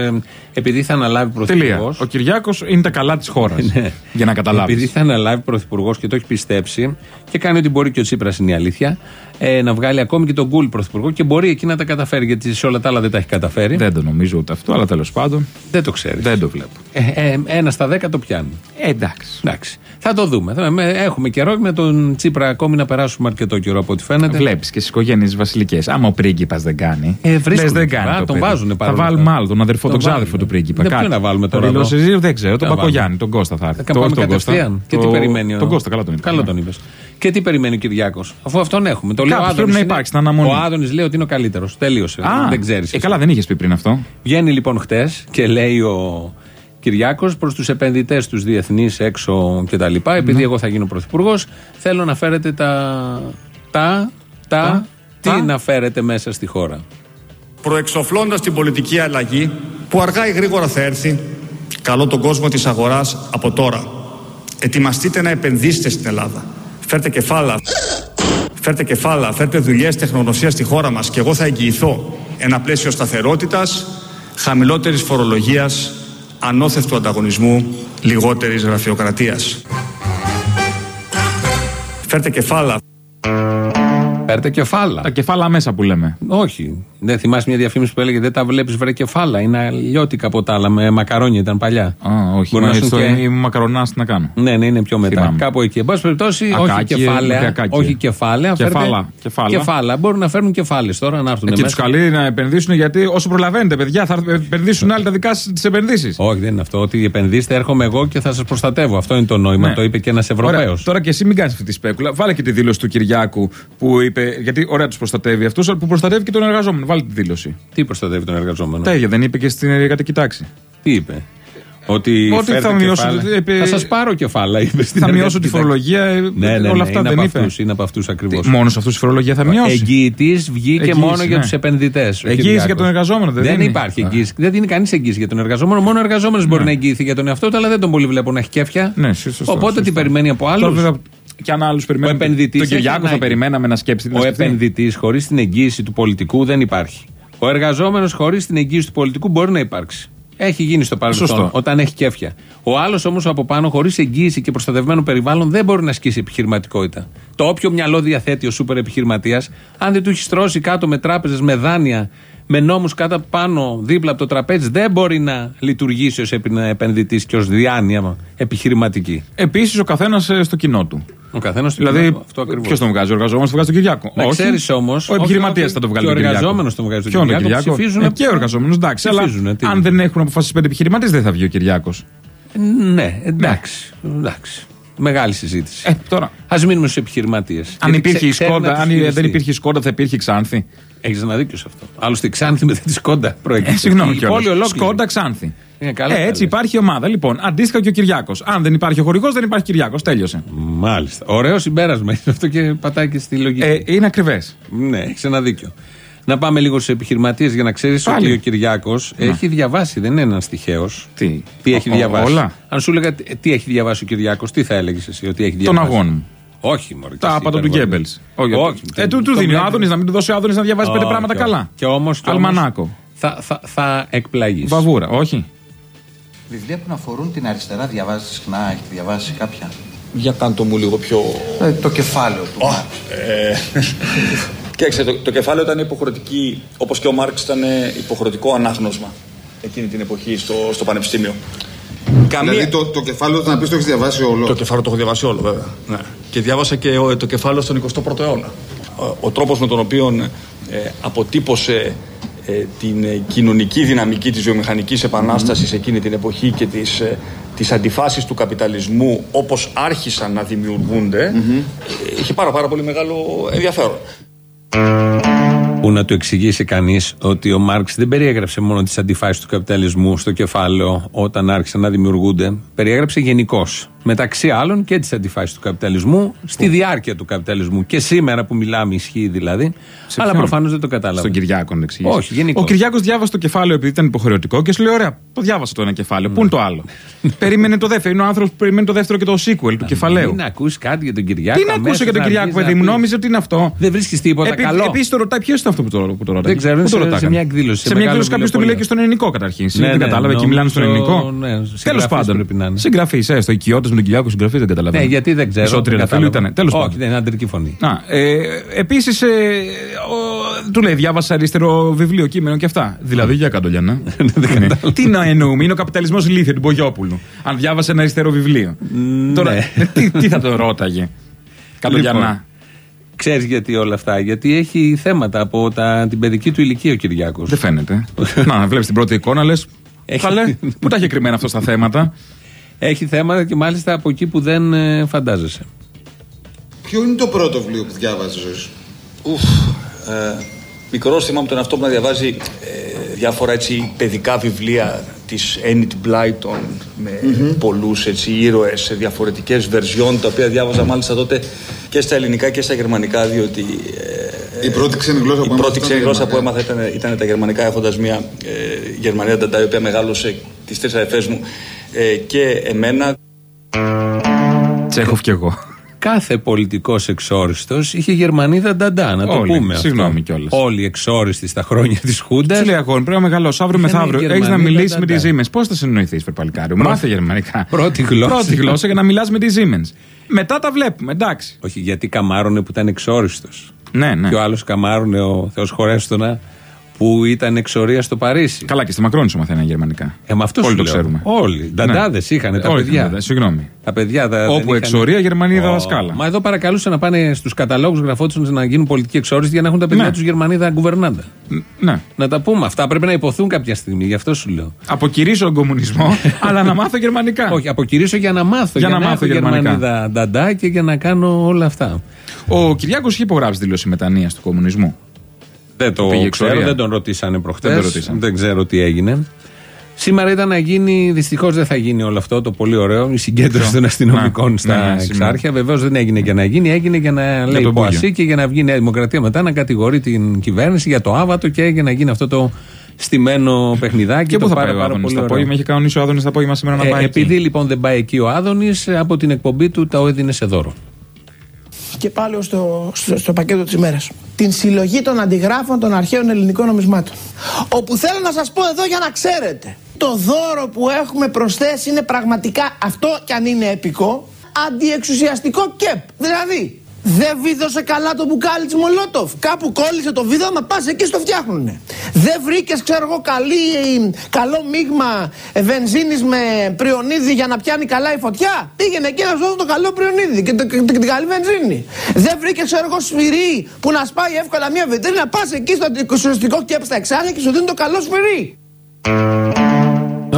επειδή θα αναλάβει Τελεία. πρωθυπουργό. Ο Κυριάκος είναι τα καλά της χώρας. Ναι. Για να καταλάβεις. Επειδή θα αναλάβει πρωθυπουργός και το έχει πιστέψει και κάνει ό,τι μπορεί και ο Τσίπρας είναι η αλήθεια, ε, να βγάλει ακόμη και τον Γκουλ πρωθυπουργό και μπορεί εκεί να τα καταφέρει γιατί σε όλα τα άλλα δεν τα έχει καταφέρει. Δεν το νομίζω ούτε αυτό, αλλά τέλος πάντων. Δεν το ξέρεις. Δεν το βλέπω. Ε, ε, ένα στα δέκα το πιάνει. Ε, εντάξει. Εντάξει. Θα το δούμε. Θα- με- Έχουμε καιρό με τον Τσίπρα ακόμη να περάσουμε αρκετό καιρό από ό,τι φαίνεται. Βλέπεις και στις οικογένειες βασιλικές. Άμα ο πρίγκιπας δεν κάνει. Ε, βρίσκουν. λες δεν κάνει. Α, το τον παιδί. βάζουνε Θα παρόλα βάλουμε αυτά. άλλο, τον αδερφό, τον, Τον ξάδερφο βάλουμε. του πρίγκιπα. Ναι, Κάτι. ποιον να βάλουμε Το τώρα εδώ; δηλώσει, δεν ξέρω. Τον Να Πακογιάννη, τον Κώστα θα έρθει. Θα πάμε όχι τον Κώστα. κατευθείαν. Και τι Το- περιμένει. ο- Τον Κώστα, καλά τον είπα. Καλά τον είπες. Και τι περιμένει ο Κυριάκος; Αφού αυτόν έχουμε. Το λέω Κάπως ο πρέπει Άδωνης να είναι- υπάρξει, να αναμονή. Ο Άδωνης λέει ότι είναι ο καλύτερος. Τελείωσε. Α, δεν ξέρεις. Ε, καλά, δεν είχες πει πριν αυτό. Βγαίνει λοιπόν χτες και λέει ο Κυριάκος προς τους επενδυτές τους διεθνείς έξω κτλ. Επειδή εγώ θα γίνω πρωθυπουργός, θέλω να φέρετε τα. Τα. Τα. Τι τα. να φέρετε μέσα στη χώρα. Προεξοφλώντας την πολιτική αλλαγή που αργά ή γρήγορα θα έρθει, καλώ τον κόσμο της αγοράς από τώρα. Ετοιμαστείτε να επενδύσετε στην Ελλάδα. Φέρτε κεφάλα. Φέρτε κεφάλα, φέρτε δουλειές, τεχνογνωσίας στη χώρα μας και εγώ θα εγγυηθώ ένα πλαίσιο σταθερότητας, χαμηλότερης φορολογίας, ανώθευτου ανταγωνισμού, λιγότερης γραφειοκρατίας. Φέρτε κεφάλα. Φέρτε κεφάλα. Τα κεφάλα μέσα που λέμε. Όχι. Δεν θυμάσαι μια διαφήμιση που έλεγε Δεν τα βλέπεις βρε κεφάλα. Είναι αλλιώτικα από τα άλλα. Με μακαρόνια ήταν παλιά. Α, όχι. Μπορεί Μα να σου στο και- η μακαρονάς τι να κάνω. Ναι, ναι, είναι πιο μετά. Θυμάμαι. Κάπου εκεί. Εν πάση περιπτώσει, όχι Ακάκια, κεφάλαια. λουκακάκια. Όχι κεφάλαια. φέρτε Κεφάλα, κεφάλα. κεφάλα. Μπορούν να φέρουν κεφάλες τώρα να έρθουν Και του μέσα. καλεί να επενδύσουν γιατί όσο προλαβαίνετε, παιδιά, θα επενδύσουν άλλοι τα δικά σας τις επενδύσεις. Όχι, δεν είναι αυτό. Ότι επενδύστε, έρχομαι εγώ και θα σας προστατεύω. Αυτό είναι το νόημα. Ναι. Το είπε και ένας Ευρωπαίος. Τώρα και εσύ μην κάνεις αυτή τη σπέκουλα. Βάλε και τη δήλωση του Κυριάκου που είπε. Γιατί ωραία τους προστατεύει αυτούς, αλλά που προστατεύει και τον εργαζόμενο. Βάλε τη δήλωση. Τι προστατεύει τον εργαζόμενο; Τα ίδια δεν είπε και στην εργατική τάξη. Τι είπε; Ότι, Ότι φέρτε θα μειώσω- κεφάλαια. είπε- Θα σας πάρω κεφάλαια, είπε στην Θα μειώσω εργατική τη τάξη. φορολογία. ε, Ναι, ναι, όλα ναι, αυτά είναι δεν από είπε. αυτούς, είναι από αυτούς ακριβώς. Μόνος σε αυτούς η φορολογία θα μειώσει. Εγγυητής βγήκε Εγγύηση, μόνο για ναι. τους επενδυτές. Εγγύηση για τον εργαζόμενο, δεν Δεν δίνει. υπάρχει εγγύηση. Δεν δίνει κανείς εγγύηση για τον εργαζόμενο. Μόνο ο εργαζόμενος μπορεί να εγγυηθεί για τον εαυτό του, αλλά δεν τον πολύ βλέπω να έχει κέφια. Ναι, σωστό, Οπότε σωστό. τι περιμένει από Τώρα, άλλους. Βέβαια, Και αν άλλους περιμένουμε. Ο επενδυτής Τον έχει Κυριάκος θα ανάγκη. περιμέναμε να σκέψει τι Ο επενδυτής χωρίς την εγγύηση του πολιτικού δεν υπάρχει. Ο εργαζόμενος χωρίς την εγγύηση του πολιτικού μπορεί να υπάρξει. Έχει γίνει στο παρελθόν, Σωστό. όταν έχει κέφια. Ο άλλος όμως από πάνω, χωρίς εγγύηση και προστατευμένο περιβάλλον, δεν μπορεί να ασκήσει επιχειρηματικότητα. Το όποιο μυαλό διαθέτει ο σούπερ επιχειρηματίας, αν δεν του έχει στρώσει κάτω με τράπεζες, με δάνεια, με νόμους κάτω πάνω δίπλα από το τραπέζι, δεν μπορεί να λειτουργήσει ως επενδυτής και ως διάνοια επιχειρηματική. Επίσης ο καθένας στο κοινό του. Ο καθένας Δηλαδή, ποιος τον βγάζει, ο εργαζόμενος τον βγάζει τον Κυριάκο; Να Όχι. ξέρεις όμως, Ο επιχειρηματίας όχι, θα τον βγάλει και ο τον Κυριάκο. εργαζόμενος τον βγάζει τον Ποιον Κυριάκο, ψηφίζουν- Ε, και ο εργαζόμενος, εντάξει. Αλλά Ψηφίζουνε, τι αν είναι. δεν έχουν αποφασίσει πέντε επιχειρηματίες, δεν θα βγει ο Κυριάκος. Ναι, εντάξει. εντάξει. Μεγάλη συζήτηση. Ε, τώρα. Α μείνουμε στους επιχειρηματίες. Αν υπήρχε η Σκόντα, αν δεν υπήρχε η Σκόντα, θα υπήρχε η Ξάνθη. Έχεις ένα δίκιο σε αυτό. Άλλωστε η Ξάνθη μετά τη Σκόντα προέκυψε. Ε, συγγνώμη Η κιόλας. πόλη ολόκληρη. Σκόντα Ξάνθη. Είναι καλά ε, τα έτσι λες. υπάρχει ομάδα. Λοιπόν, αντίστοιχα και ο Κυριάκος. Αν δεν υπάρχει ο χορηγός, δεν υπάρχει Κυριάκος. Τέλειωσε. Μάλιστα. Ωραίο συμπέρασμα. Είναι αυτό και πατάει και στη λογική. Ε, είναι ακριβές. Ναι, έχεις ένα δίκιο. Να πάμε λίγο στου επιχειρηματίες για να ξέρεις Πάλι. ότι ο Κυριάκος έχει διαβάσει, δεν είναι ένας τυχαίος. Τι, έχει Ο- διαβάσει; όλα. Αν σου έλεγα τι- τι έχει διαβάσει ο Κυριάκος, τι θα έλεγες εσύ ότι έχει Τον διαβάσει; αγώνα μου. Όχι, Μωρή. Τα άπατα του Γκέμπελς. Όχι. Ε, του, του δίνει ο Άδωνης να μην του δώσει ο Άδωνης να διαβάζει πέντε Όχι, πράγματα όχι. καλά. Και όμως, και Αλμανάκο. όμως Θα, θα, θα εκπλαγείς. Βαβούρα, όχι. Βιβλία που να αφορούν την αριστερά διαβάζεις συχνά, έχετε διαβάσει κάποια; Για κάντο μου λίγο πιο. Ε, το κεφάλαιο του Μάρξ. Ε, Κοίταξε, το, το κεφάλαιο ήταν υποχρεωτική, όπως και ο Μάρξ ήταν υποχρεωτικό ανάγνωσμα εκείνη την εποχή στο, στο πανεπιστήμιο. Δηλαδή το, το κεφάλαιο θα πεις το έχεις διαβάσει όλο. Το κεφάλαιο το έχω διαβάσει όλο, βέβαια. Ναι. Και διάβασα και ο- το κεφάλαιο στον 21ο αιώνα. Ο, ο τρόπος με τον οποίο ε, αποτύπωσε ε, την ε, κοινωνική δυναμική της βιομηχανικής επανάστασης εκείνη την εποχή και τις, ε, τις αντιφάσεις του καπιταλισμού όπως άρχισαν να δημιουργούνται ε, είχε πάρα, πάρα πολύ μεγάλο ενδιαφέρον. Που να του εξηγήσει κανείς ότι ο Μάρξ δεν περιέγραψε μόνο τις αντιφάσεις του καπιταλισμού στο κεφάλαιο όταν άρχισαν να δημιουργούνται. Περιέγραψε γενικώς. Μεταξύ άλλων και τις αντιφάσεις του καπιταλισμού στη διάρκεια του καπιταλισμού. Και σήμερα που μιλάμε ισχύει δηλαδή. Σε αλλά ποιον; προφανώς δεν το κατάλαβε. Στον Κυριάκο, να εξηγήσει. Όχι, γενικώς. Ο Κυριάκος διάβασε το κεφάλαιο επειδή ήταν υποχρεωτικό και σου λέει: Ωραία, το διάβασα το ένα κεφάλαιο. Πού είναι το άλλο; περίμενε το δεύτερο. Είναι ο άνθρωπος που περιμένει το δεύτερο και το sequel του κεφαλαίου. Μην ακούσει κάτι για τον Κυριάκο. Τι να ακούσω για τον Κυριάκο, παιδί μου, νόμιζε ότι είναι αυτό. Δεν βρίσκεις τίποτα καλό. Επίσης το ρωτάει, ποιος είναι αυτό που το, που το ρωτάει; Δεν ξέρω, Πού είναι το σε- ρωτάγανε; σε μια εκδήλωση, σε Σε μια μεγάλο εκδήλωση κάποιος το βιβλιοπωλείο. μιλάει και στον ελληνικό καταρχήν. Ναι, δεν ναι, κατάλαβε και μιλάνε στον νομίζω, ελληνικό. ναι, Τέλος συγγραφείς πάντων. πρέπει να είναι. Συγγραφή, ε, στο οικειώτες με τον Κυριάκο συγγραφή δεν καταλαβαίνω. Ναι, γιατί δεν ξέρω. Μισό δεν τριανταφύλλου κατάλαβα. ήταν. Τέλος Όχι, πάντων. δεν είναι αντρική φωνή. Να, ε, Επίσης, ε, ο- του λέει: Διάβασα αριστερό βιβλίο, κείμενο και αυτά. Δηλαδή, για καντολιανά. Είναι. Τι να εννοούμε, είναι ο καπιταλισμός ηλίθιο του Μπογιόπουλου. Αν διάβασε ένα αριστερό βιβλίο. Τώρα, τι, τι θα το ρώταγε. Καντολιανά; Λοιπόν, Ξέρεις γιατί όλα αυτά. Γιατί έχει θέματα από τα, την παιδική του ηλικία ο Κυριάκος. Δεν φαίνεται. να, βλέπεις την πρώτη εικόνα, λες. Καλέ, πού τα έχει κρυμμένα αυτό στα θέματα. Έχει θέματα και μάλιστα από εκεί που δεν ε, φαντάζεσαι. Ποιο είναι το πρώτο βιβλίο που διάβαζες, Ουφ, ε, μικρός θυμάμαι τον αυτό που να διαβάζει ε, διάφορα έτσι παιδικά βιβλία της Enid Blyton με Μμμ. πολλούς έτσι ήρωες σε διαφορετικές βερζιόν τα οποία διάβαζα μάλιστα τότε και στα ελληνικά και στα γερμανικά διότι ε, Η πρώτη ξένη γλώσσα η που πρώτη έμαθες ξένη ήταν γλώσσα που γερμανικά. έμαθα ήταν, ήταν τα γερμανικά έχοντας μια ε, Γερμανία νταντά η οποία μεγάλωσε τις τρεις αδερφές μου ε, και εμένα Τσέχοφ κι εγώ. Κάθε πολιτικός εξόριστος είχε Γερμανίδα νταντά, να το Όλοι, πούμε. αυτό. συγγνώμη κιόλας. Όλοι οι εξόριστοι στα χρόνια της Χούντας. Τι λέει αγόρι, πρέπει να μεγαλώσει αύριο Είχαν μεθαύριο. οι Έχεις να Γερμανοί μιλήσεις με νταντά. τη Siemens. Πώς θα συνεννοηθεί, Περπαλικάριο. Πρώτη- Μάθε γερμανικά. Πρώτη γλώσσα. Πρώτη γλώσσα για να μιλάς με τη Siemens. Μετά τα βλέπουμε, εντάξει. Όχι, γιατί καμάρωνε που ήταν εξόριστος. Ναι, ναι. Και ο άλλος καμάρωνε, ο Θεός χωρέστονα, που ήταν εξορία στο Παρίσι. Καλά, και στη Μακρόνη σου μαθαίνουν γερμανικά. Ε, με αυτό Όλοι σου το λέω. ξέρουμε. Όλοι. Νταντάδες είχαν τα Όλοι παιδιά. είχαν, Συγγνώμη. Τα παιδιά τα, δεν Όπου είχαν- εξορία, Γερμανίδα Ω, δασκάλα. Μα εδώ παρακαλούσαν να πάνε στους καταλόγους γραφόντουσαν να γίνουν πολιτικοί εξόριστοι για να έχουν τα παιδιά Ναι. τους Γερμανίδα γκουβερνάντα. Ναι. Να τα πούμε αυτά. Πρέπει να υποθούν κάποια στιγμή. Γι' αυτό σου λέω. Αποκηρύσω τον κομμουνισμό, αλλά να μάθω γερμανικά. Όχι, αποκηρύσω για να μάθω. Για να μάθω έχω γερμανικά. Γερμανίδα νταντά και για να κάνω όλα αυτά. Ο Κυριάκος είχε υπογράψει δήλωση μετανία του κομμουνισμού. Δεν το Πήγε ξέρω, εξορία. δεν τον ρωτήσανε προχτές. Δεν Δεν, τον ρωτήσανε. ξέρω τι έγινε. Σήμερα ήταν να γίνει, δυστυχώς δεν θα γίνει όλο αυτό το πολύ ωραίο, η συγκέντρωση των αστυνομικών Ναι, στα ναι, ναι, σήμερα. εξάρχεια. Βεβαίως δεν έγινε για να γίνει, έγινε για να λέει τον ποασί Μπούγιο. και για να βγει η Νέα Δημοκρατία μετά να κατηγορεί την κυβέρνηση για το άβατο και για να γίνει αυτό το στημένο παιχνιδάκι. Και το πού θα πάρα, πάει ο πάρα Άδωνης πολύ το ωραίο. απόγευμα, είχε κανονίσει ο Άδωνης το απόγευμα σήμερα να Ε, πάει. εκεί. επειδή λοιπόν δεν πάει εκεί ο Άδωνης, από την εκπομπή του τα έδινε σε δώρο. Και πάλι στο, στο, στο πακέτο της ημέρας. Την συλλογή των αντιγράφων των αρχαίων ελληνικών νομισμάτων. Όπου θέλω να σας πω εδώ για να ξέρετε. Το δώρο που έχουμε προσθέσει είναι πραγματικά αυτό κι αν είναι επικό. Αντιεξουσιαστικό κεπ. Δηλαδή, δεν βίδωσε καλά το μπουκάλι της Μολότοφ. Κάπου κόλλησε το βίδωμα, πας εκεί στο φτιάχνουνε. Δεν βρήκες, ξέρω εγώ, καλή, καλό μείγμα ε, βενζίνης με πριονίδι για να πιάνει καλά η φωτιά; Πήγαινε εκεί να σου δώσει το καλό πριονίδι και, το- και- και την καλή βενζίνη. Δεν βρήκες, ξέρω εγώ, σφυρί που να σπάει εύκολα μια βιτρίνα; Πας εκεί στο αντικουσιαστικό κεπ στα εξάρια και σου δίνει το καλό σφυρί.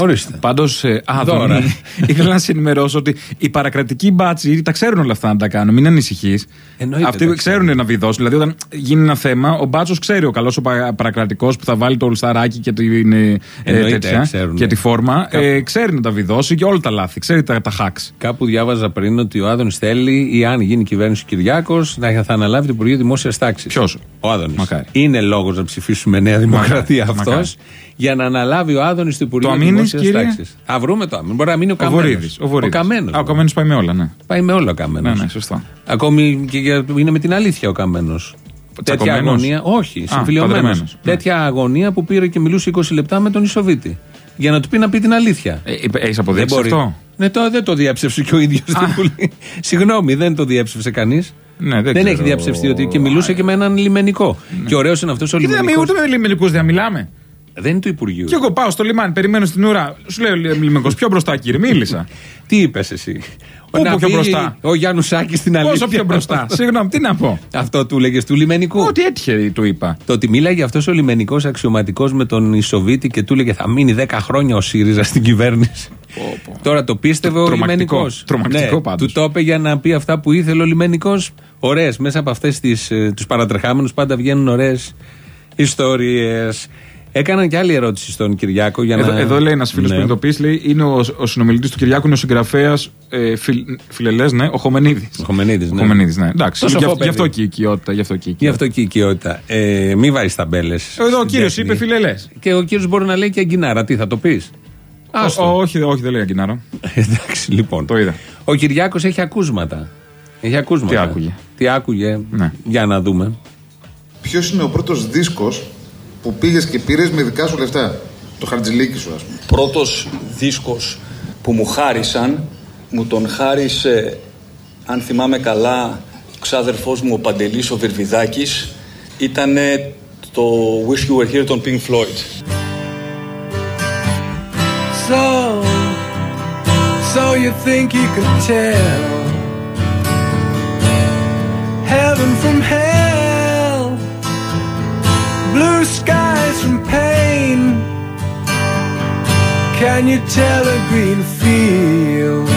Ορίστε. Πάντως, Δώρα. Άδωνη, ήθελα να σε ενημερώσω ότι οι παρακρατικοί μπάτσοι τα ξέρουν όλα αυτά να τα κάνουν. Μην ανησυχείς. Εννοείται Αυτοί τα ξέρουν να βιδώσουν. Δηλαδή, όταν γίνει ένα θέμα, ο μπάτσος ξέρει ο καλός ο πα- παρακρατικός που θα βάλει το ολσταράκι και, την, ε, ε, Εννοείται, τέτοια, ξέρουν. και τη φόρμα. Ε, ξέρει να τα βιδώσει και όλα τα λάθη. Ξέρει τα, τα hacks. Κάπου διάβαζα πριν ότι ο Άδωνης θέλει, ή αν γίνει κυβέρνηση ο Κυριάκος, να θα αναλάβει το Υπουργείο Δημόσιας Τάξης. Ποιος; Ο Άδωνης. Μακάρι. Είναι λόγος να ψηφίσουμε Νέα Δημοκρατία Μακάρι. αυτός Μακάρι. Για να αναλάβει ο Άδωνης το Υπουργείο Το αμήνης, Δημόσιας κύριε; Τάξης. Α, βρούμε το αμήν. Μπορεί να μείνει ο Ο Καμένος. Βορύδης, Ο, Βορύδης. Καμένος. Α, ο Καμένος πάει με όλα, ναι. Πάει με όλο ο Καμένος. Ναι, ναι, σωστό. Ακόμη και για, είναι με την αλήθεια ο Καμένος. Τέτοια Τσακωμένος; αγωνία. Όχι, Α, συμφιλειωμένος. παντρεμένος, ναι. Τέτοια αγωνία που πήρε και μιλούσε 20 λεπτά με τον Ισοβίτη. Για να του πει να πει την αλήθεια. Έχεις αποδείξει Δεν μπορεί. αυτό; Ναι, το, δεν το διέψευσε και ο ίδιος στην Βουλή. Συγγνώμη, δεν το διέψευσε κανείς. Ναι, δεν δεν ξέρω. έχει διαψευστεί ότι και μιλούσε και με έναν λιμενικό. Και ωραίος είναι αυτός ο Και δεν λιμενικός. ούτε με λιμενικούς δεν μιλάμε. Δεν είναι του Υπουργείου. Και εγώ πάω στο λιμάνι, περιμένω στην ουρά. Σου λέει ο λιμενικό, πιο μπροστά κύριε, μίλησα. Τι είπες εσύ; Πού Να πω πιο πει μπροστά; Ο Γιάννου Σάκη στην αλήθεια. Πόσο πιο μπροστά; Συγγνώμη, τι να πω; Αυτό του έλεγε του λιμενικού. Ό,τι έτυχε του είπα. Το ότι μίλαγε αυτός ο λιμενικός αξιωματικός με τον Ισοβίτη και του έλεγε θα μείνει 10 χρόνια ο ΣΥΡΙΖΑ στην κυβέρνηση. Τώρα το πίστευε ο Τρομακτικό. λιμενικός. Τρομακτικό πάντως. Του το είπε για να πει αυτά που ήθελε ο λιμενικός. Ωραίες. Μέσα από αυτές τους παρατρεχάμενους πάντα βγαίνουν ωραίες ιστορίες. Έκαναν και άλλη ερώτηση στον Κυριάκο για Εδώ, να. εδώ λέει ένας φίλος Ναι. που ειδοποιήσει, λέει είναι ο, ο συνομιλητής του Κυριάκου, είναι ο συγγραφέας ε, φιλ, φιλελές, ναι, ο Χομενίδη. Ο Χομενίδης, ναι. Χομενίδης, ναι. Εντάξει, Το γι' σοφό αυτό- γι' αυτό παιδί. και η οικειότητα. Γι' αυτό και η Γι' οικειότητα. αυτό και η οικειότητα. Ε, μην βάζεις ταμπέλες. Εδώ ο κύριος είπε φιλελές. Και ο κύριος μπορεί να λέει και αγκινάρα. Τι θα το πεις; Όχι, όχι, δεν λέει αγκινάρο. Εντάξει, λοιπόν. Το είδα. Ο Κυριάκος έχει ακούσματα. Έχει ακούσματα. Τι άκουγε; Τι άκουγε. Ναι. Για να δούμε. Ποιος είναι ο πρώτος δίσκος που πήγες και πήρες με δικά σου λεφτά. Το χαρτζιλίκι σου, ας πούμε. Πρώτος δίσκος που μου χάρισαν, μου τον χάρισε, αν θυμάμαι καλά, ο ξάδερφός μου ο Παντελής ο Βερβιδάκης, ήταν το Wish You Were Here των Pink Floyd. So, so you think you can tell heaven from hell, from pain? Can you tell a green field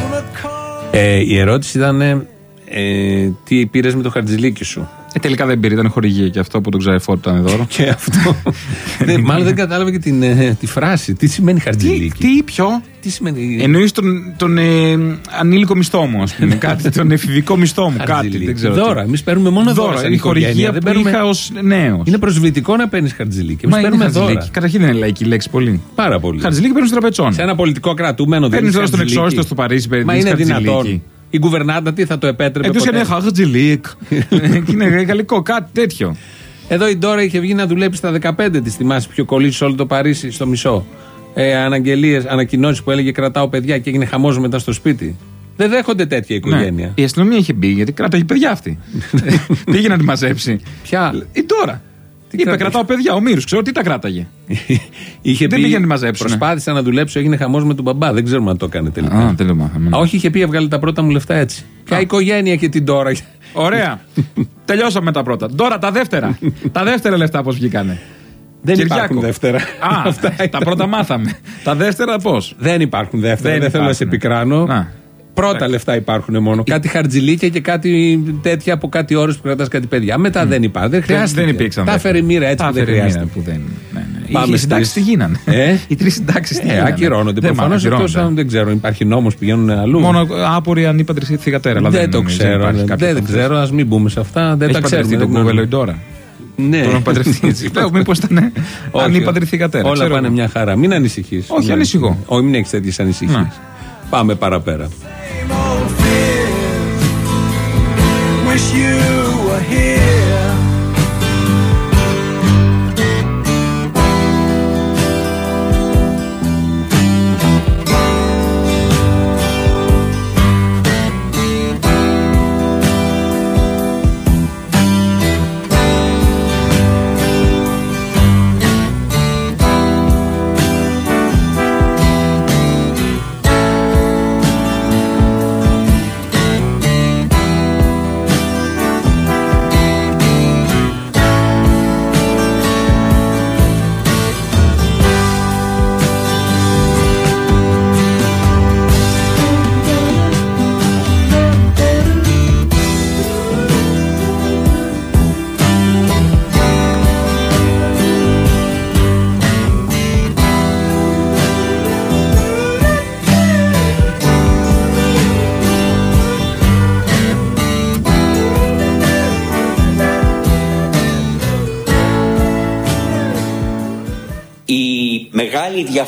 from a cold? Ε, η ερώτηση ήταν ε, τι πήρες με το χαρτζιλίκι σου; Ε, τελικά δεν πήρε, ήταν χορηγία και αυτό που τον ξαδερφό του ήταν δώρο. Και αυτό. δεν, μάλλον δεν κατάλαβε και την, ε, τη φράση. Τι σημαίνει χαρτζιλίκι. Τι, ποιο; Τι σημαίνει. Εννοείς τον, τον ε, ανήλικο μισθό μου, ας πούμε. κάτι, τον εφηβικό μισθό μου, κάτι. Χαρτζιλίκι. Δεν ξέρω. Δώρα. Εμείς παίρνουμε μόνο δώρα. σαν η χορηγία οικογένεια. που Δεν παίρνουμε- είχα ως νέος. Είναι προσβλητικό να παίρνεις χαρτζιλίκι. Εμείς Μα είναι παίρνουμε δώρα. χαρτζιλίκι. Καταρχήν δεν είναι λαϊκή λέξη πολύ. Πάρα πολύ. Χαρτζιλίκι παίρνεις στο τραπεζόν. Σε ένα πολιτικό κρατούμενο δεν Παίρνεις είναι τώρα στον χαρτζιλίκι. εξόριστο στο Παρίσι, παίρνεις Μα είναι χαρτζιλίκι. δυνατόν. Η κουβερνάντα τι θα το επέτρεπε. Εκτό ποτέ; είναι χαρτζηλίκ. είναι γαλλικό, κάτι τέτοιο. Εδώ η Ντόρα είχε βγει να δουλέψει στα 15 της. Θυμάσαι πιο κολλήσει όλο το Παρίσι στο μισό. Ε, Αναγγελίες, ανακοινώσεις που έλεγε κρατάω παιδιά και έγινε χαμός μετά στο σπίτι. Δεν δέχονται τέτοια οικογένεια. Ναι. Η αστυνομία είχε μπει γιατί κράταγε παιδιά αυτή. Πήγε να τη μαζέψει. Ποια; Η τώρα. Είπε κράταγε; κρατάω παιδιά. Ο Μύρους, ξέρω τι τα κράταγε. Είχε Δεν πει, πήγε να τη μαζέψουνε. Προσπάθησε να δουλέψει, έγινε χαμός με τον μπαμπά. Δεν ξέρουμε αν το έκανε τελικά. Α, δεν το μάθαμε. Α, όχι, είχε πει, έβγαλε τα πρώτα μου λεφτά έτσι. Ποια οικογένεια και την τώρα; Ωραία. Τελειώσαμε τα πρώτα. Τώρα τα δεύτερα. τα δεύτερα λεφτά πώς βγήκανε; Δεν Κυριάκο. υπάρχουν δεύτερα. Α, τα πρώτα μάθαμε. τα δεύτερα πώς; Δεν υπάρχουν δεύτερα. Δεν, Δεν θέλω να σε υπάρχουν. επικράνω. Πρώτα λεφτά υπάρχουν μόνο. Κάτι χαρτζιλίκια και κάτι τέτοια από κάτι ώρες που κρατάς κάτι παιδιά. Μετά δεν υπάρχουν. Δεν χρειάζεται. δεν υπήρξαν Τα δεύτερα. έφερε η μοίρα έτσι Τα που δεν έφερε η μοίρα χρειάζεται. που δεν. Ναι, ναι. Πάμε Οι συντάξει στις- τι γίνανε; Ε; Οι τρεις συντάξεις τι Ε, γίνανε; ακυρώνονται. Δεν Προφανώς ακυρώνονται. εκτό αν δεν ξέρω, υπάρχει νόμος που πηγαίνουν αλλού. Μόνο άποροι ανήπαντροι θηγατέρα. αλλά δεν το νομίζω ξέρω. υπάρχει Δεν, κάποια δεν τέτοια. ξέρω, ας μην μπούμε σε αυτά. Δεν Έχει τα παντρευτεί ξέρουμε. τον δεν Google γνωρίζουμε. τώρα. Ναι. Τον έχουν παντρευτεί έτσι. Λέω, μήπως ήταν Όχι, ανήπαντροι θηγατέρα. Όλα ξέρω πάνε εγώ. μια χαρά. Μην ανησυχείς. Όχι, ανησυχώ. Όχι, μην έχεις τέτοιες ανησυχίες. Ναι. Πάμε παραπέρα. Wish you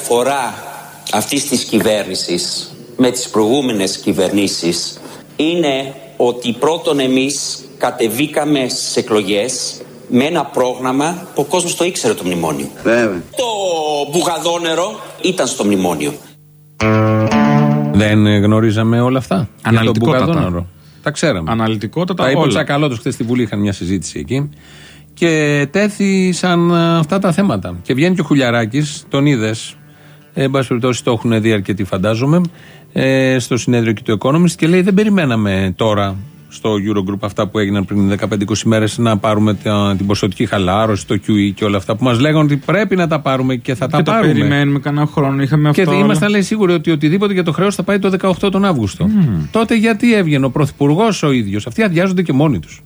διαφορά αυτής της κυβέρνησης με τις προηγούμενες κυβερνήσεις είναι ότι πρώτον εμείς κατεβήκαμε στις εκλογές με ένα πρόγραμμα που ο κόσμος το ήξερε το μνημόνιο. Το μπουγαδόνερο ήταν στο μνημόνιο. Δεν ε, γνωρίζαμε όλα αυτά. Για τον Αναλυτικότατα. Μπουκαδόναρο. Τα ξέραμε. Αναλυτικότατα Τα είπε ο όλα. Τσακαλώτος χθες στη Βουλή, είχαν μια συζήτηση εκεί. Και τέθησαν ε, αυτά τα θέματα. Και βγαίνει και ο Χουλιαράκης, τον είδες. Ε, εν πάση περιπτώσει το έχουν δει αρκετοί, φαντάζομαι. Ε, στο συνέδριο και του Economist και λέει: Δεν περιμέναμε τώρα στο Eurogroup αυτά που έγιναν πριν 15-20 μέρες να πάρουμε τα- την ποσοτική χαλάρωση, το QE και όλα αυτά που μας λέγανε ότι πρέπει να τα πάρουμε και θα τα Και το πάρουμε. περιμένουμε κανένα χρόνο. Είχαμε Και αυτό. αλλά- ήμασταν λέει σίγουροι ότι οτιδήποτε για το χρέος θα πάει το 18 τον Αύγουστο. Τότε γιατί έβγαινε ο Πρωθυπουργός ο ίδιος; Αυτοί αδειάζονται και μόνοι τους.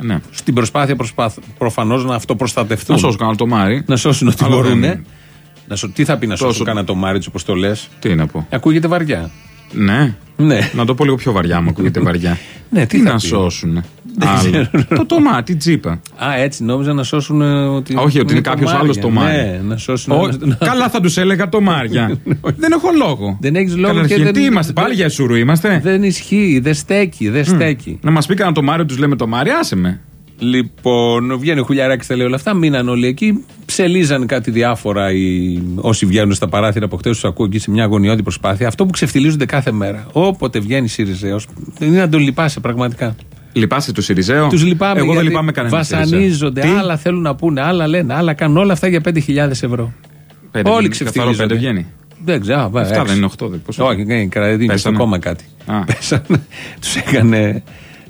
Ναι. Στην προσπάθεια προσπάθ, προφανώς να αυτοπροστατευτούν. Να σώσουν κανένα το μάρι. Να σώσουν ό,τι Αλλά μπορούν. δεν- Να σω... Τι θα πει να Τόσο- σώσουν κανένα το μάρι του, όπως το λες; Τι να πω. Ακούγεται βαριά. Ναι. Ναι. Να το πω λίγο πιο βαριά, μου ακούγεται βαριά. Ναι, τι τι θα να πει; σώσουν. ξέρω. Το τομάτι, την τσίπα. Α, έτσι νόμιζα να σώσουν. ε, Ότι Όχι, ότι είναι το κάποιος Μάρια. άλλος το μάρι. Ναι, να σώσουν. Ω, να- Καλά θα τους έλεγα το Μάρια. δεν έχω λόγο. Δεν έχεις λόγο Καταρχήν, και δεν- τι είμαστε, πάλι για σουρού είμαστε; Δεν ισχύει, δεν στέκει, δεν στέκει. Να μας πει κανένα το Μάριο, τους λέμε το Μάρια, άσε με. Λοιπόν, βγαίνει ο Χουλιαράκη, τα λέει όλα αυτά. Μείναν όλοι εκεί. Ψελίζαν κάτι διάφορα οι... όσοι βγαίνουν στα παράθυρα από χτες. Τους ακούω εκεί σε μια αγωνιώδη προσπάθεια. Αυτό που ξεφτιλίζονται κάθε μέρα. Όποτε βγαίνει Σιριζέος. Δεν είναι να τον λυπάσαι πραγματικά. Λυπάσαι του Σιριζέο; Τους λυπάμαι. Εγώ δεν γιατί λυπάμαι κανένα. Βασανίζονται. Τι; Άλλα θέλουν να πούνε, άλλα λένε, άλλα κάνουν. Όλα αυτά για 5.000 ευρώ. Πέντε Όλοι βγαίνει, ξεφτιλίζονται. καθαρό πέντε βγαίνει. Δεν ξέρω. α, Αυτά έξι. δεν είναι οχτώ, δεν- πόσο Όχι, είναι; ναι, κρατάει στο Πέσανε. κόμμα κάτι. Α. Πέσανε. Τους έκανε,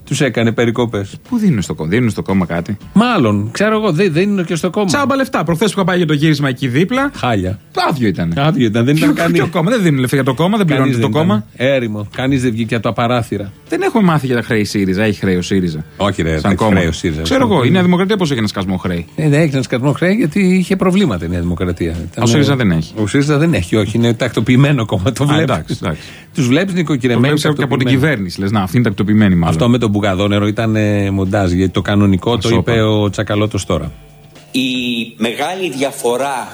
τους έκανε περικόπε. Πού δίνουν στο κόμμα, δίνουν στο κόμμα κάτι; Μάλλον, ξέρω εγώ, δεν, δεν είναι και στο κόμμα. Τσάμπα λεφτά. Προχθές που είχα πάει για το γύρισμα εκεί δίπλα. Χάλια. Άδειο ήταν. Άδειο ήταν, δεν ήταν κανείς. Ποιο κόμμα, δεν δίνουν λεφτά για το κόμμα, δεν πληρώνεται το κόμμα. Έρημο. Κανείς δεν βγήκε από τα παράθυρα. Δεν έχουμε μάθει για τα χρέη ΣΥΡΙΖΑ. Έχει χρέη ο ΣΥΡΙΖΑ. Όχι, ρε, Σαν δεν έχει κόμμα. χρέη ο ΣΥΡΙΖΑ. Ξέρω εγώ, η Νέα Δημοκρατία πώς έχει ένα σκασμό χρέη; Ε, δεν έχει ένα σκασμό χρέη γιατί είχε προβλήματα η Νέα Δημοκρατία. Ήταν- Ο ΣΥΡΙΖΑ δεν έχει. Ο ΣΥΡΙΖΑ δεν έχει, όχι. Είναι τακτοποιημένο κόμμα. Το Α, βλέπεις. Εντάξει, εντάξει. Τους βλέπεις Το νοικοκυρεμένου. βλέπεις και από την τακτοποιημένους. κυβέρνηση. Λες να, αυτή είναι τακτοποιημένη μάλλον. Αυτό με τον Μπουγαδόνερο ήταν ε, μοντάζ γιατί το κανονικό το σώπα. είπε ο Τσακαλώτος τώρα. Η μεγάλη διαφορά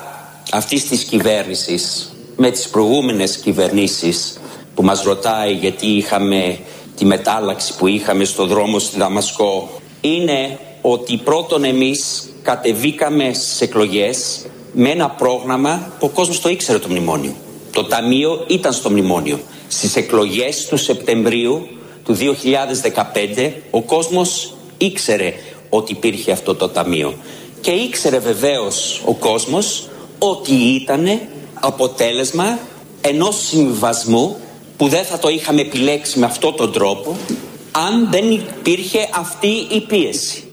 αυτής της κυβέρνησης με τις προηγούμενες κυβερνήσεις που μας ρωτάει γιατί είχαμε τη μετάλλαξη που είχαμε στο δρόμο στη Δαμασκό είναι ότι πρώτον εμείς κατεβήκαμε στις εκλογές με ένα πρόγραμμα που ο κόσμος το ήξερε το μνημόνιο. Το ταμείο ήταν στο μνημόνιο. Στις εκλογές του Σεπτεμβρίου του 2015 ο κόσμος ήξερε ότι υπήρχε αυτό το ταμείο. Και ήξερε βεβαίως ο κόσμος ότι ήταν αποτέλεσμα ενός συμβιβασμού που δεν θα το είχαμε επιλέξει με αυτόν τον τρόπο αν δεν υπήρχε αυτή η πίεση.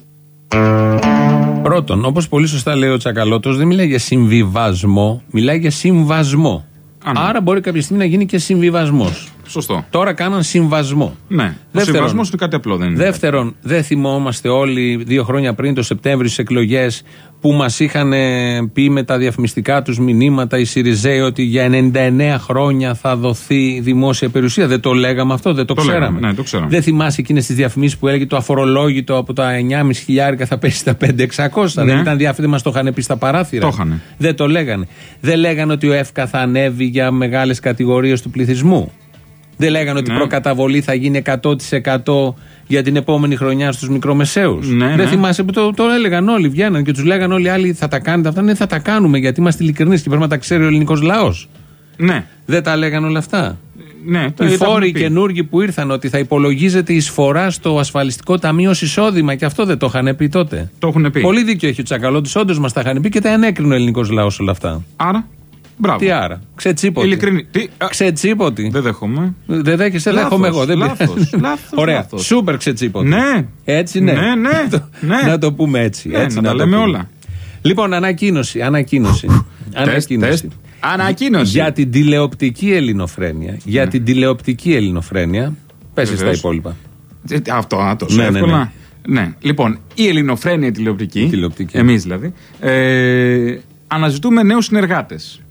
Πρώτον, όπως πολύ σωστά λέει ο Τσακαλώτος, δεν μιλάει για συμβιβασμό, μιλάει για συμβασμό. Άρα μπορεί κάποια στιγμή να γίνει και συμβιβασμός. Σωστό. Τώρα κάναν συμβασμό. Ναι. Ο Δεύτερον, συμβασμός είναι κάτι απλό, δεν είναι. Δεύτερον, δεν θυμόμαστε όλοι δύο χρόνια πριν το Σεπτέμβριο στις εκλογές που μας είχαν ε, πει με τα διαφημιστικά τους μηνύματα οι Σιριζέοι ότι για 99 χρόνια θα δοθεί δημόσια περιουσία. Δεν το λέγαμε αυτό, δεν το, Το ξέραμε. λέγαμε, ναι, το ξέραμε. Δεν θυμάσαι εκείνες τις διαφημίσεις που έλεγε το αφορολόγητο από τα 9.500 χιλιάρικα θα πέσει στα 5.600. Δεν Ναι. ήταν διάφορα, μας το είχαν πει στα παράθυρα. Το είχανε. Δεν το λέγανε. Δεν λέγανε ότι ο ΕΦΚΑ θα ανέβει για μεγάλες κατηγορίες του πληθυσμού. Δεν λέγανε ότι η Ναι. προκαταβολή θα γίνει 100% για την επόμενη χρονιά στους μικρομεσαίους. Ναι, Δεν ναι. θυμάσαι που το, το έλεγαν όλοι. Βγαίναν και τους λέγανε όλοι οι άλλοι θα τα κάνετε αυτά. Ναι, θα τα κάνουμε γιατί είμαστε ειλικρινείς και πρέπει να τα ξέρει ο ελληνικός λαός. Ναι. Δεν τα λέγανε όλα αυτά. Ναι, το Οι τα φόροι έχουμε οι πει. καινούργοι που ήρθαν ότι θα υπολογίζεται η εισφορά στο ασφαλιστικό ταμείο ως εισόδημα και αυτό δεν το είχαν πει τότε. Το έχουν πει. Πολύ δίκιο έχει ο Τσακαλώτης, όντως μας τα είχαν πει και τα ενέκρινε ο ελληνικός λαός όλα αυτά. Άρα, μπράβο. Τι άρα, ξετσίποτη. Ειλικρινή. Τι, α, Ξετσίποτη. δεν δέχομαι. Δεν δέχεσαι, Λάθος, δέχομαι εγώ. Δεν λάθος, πειράζει. λάθος, Ωραία. λάθος. Σούπερ ξετσίποτη. Ναι. Έτσι ναι. Ναι, ναι, Να το- ναι. Να το πούμε έτσι. Ναι, έτσι να τα το λέμε πούμε. όλα. Λοιπόν, ανακοίνωση. Ανακοίνωση. ανακοίνωση. τεστ. Ανακοίνωση. Για την τηλεοπτική ελληνοφρένεια. Για την τηλεοπτική ελληνοφρένεια. Πες εσύ τα Βεβαίως. υπόλοιπα. Ε, Αυτό, α, τόσο Ναι, ναι, εύκολα. Ναι, Λοιπόν, η ελληνοφρένεια τηλεοπτική. τηλεοπτική. Εμείς δηλαδή. Ε, αναζητούμε νέους συνεργάτες.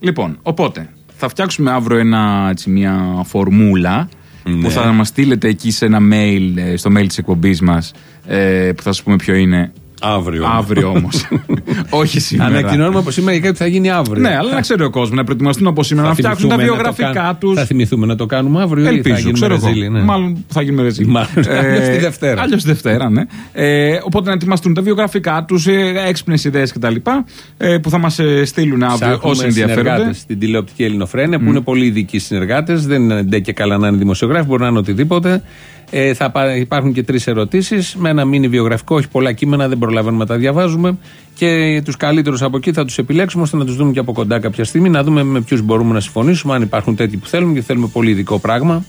Λοιπόν, οπότε θα φτιάξουμε αύριο ένα, έτσι, μια φορμούλα Ναι. που θα μας στείλετε εκεί σε ένα mail, ε, στο mail της εκπομπής μας, ε, που θα σας πούμε ποιο είναι. Αύριο. Αύριο όμως. Όχι σήμερα. Ανακοινώνουμε από σήμερα για κάτι που θα γίνει αύριο. Ναι, αλλά να ξέρει ο κόσμος να προετοιμαστούν από σήμερα, να Θα φτιάξουν τα θυμηθούμε να το βιογραφικά κάνουμε. τους. Θα θυμηθούμε να το κάνουμε αύριο ή θα Ελπίζω, γίνουμε ξέρω εγώ. ρεζίλοι, ναι. Μάλλον θα γίνουμε ρεζίλοι. Μάλλον. Αλλιώς τη Δευτέρα. Αλλιώς τη Δευτέρα, ναι. Ε, οπότε να ετοιμαστούν τα βιογραφικά τους, ε, έξυπνες ιδέες κτλ. Ε, που θα μας στείλουν αύριο όσοι ενδιαφέρονται. συνεργάτες στην τηλεοπτική Ελληνοφρένεια που είναι πολύ ειδικοί συνεργάτες. Δεν είναι ντε και καλά να είναι δημοσιογράφοι, μπορεί να είναι οτιδήποτε. Ε, θα πα- υπάρχουν και τρεις ερωτήσεις με ένα μήνυ βιογραφικό, όχι πολλά κείμενα, δεν προλαβαίνουμε να τα διαβάζουμε. Και τους καλύτερους από εκεί θα τους επιλέξουμε ώστε να τους δούμε και από κοντά κάποια στιγμή, να δούμε με ποιους μπορούμε να συμφωνήσουμε, αν υπάρχουν τέτοιοι που θέλουμε και θέλουμε πολύ ειδικό πράγμα.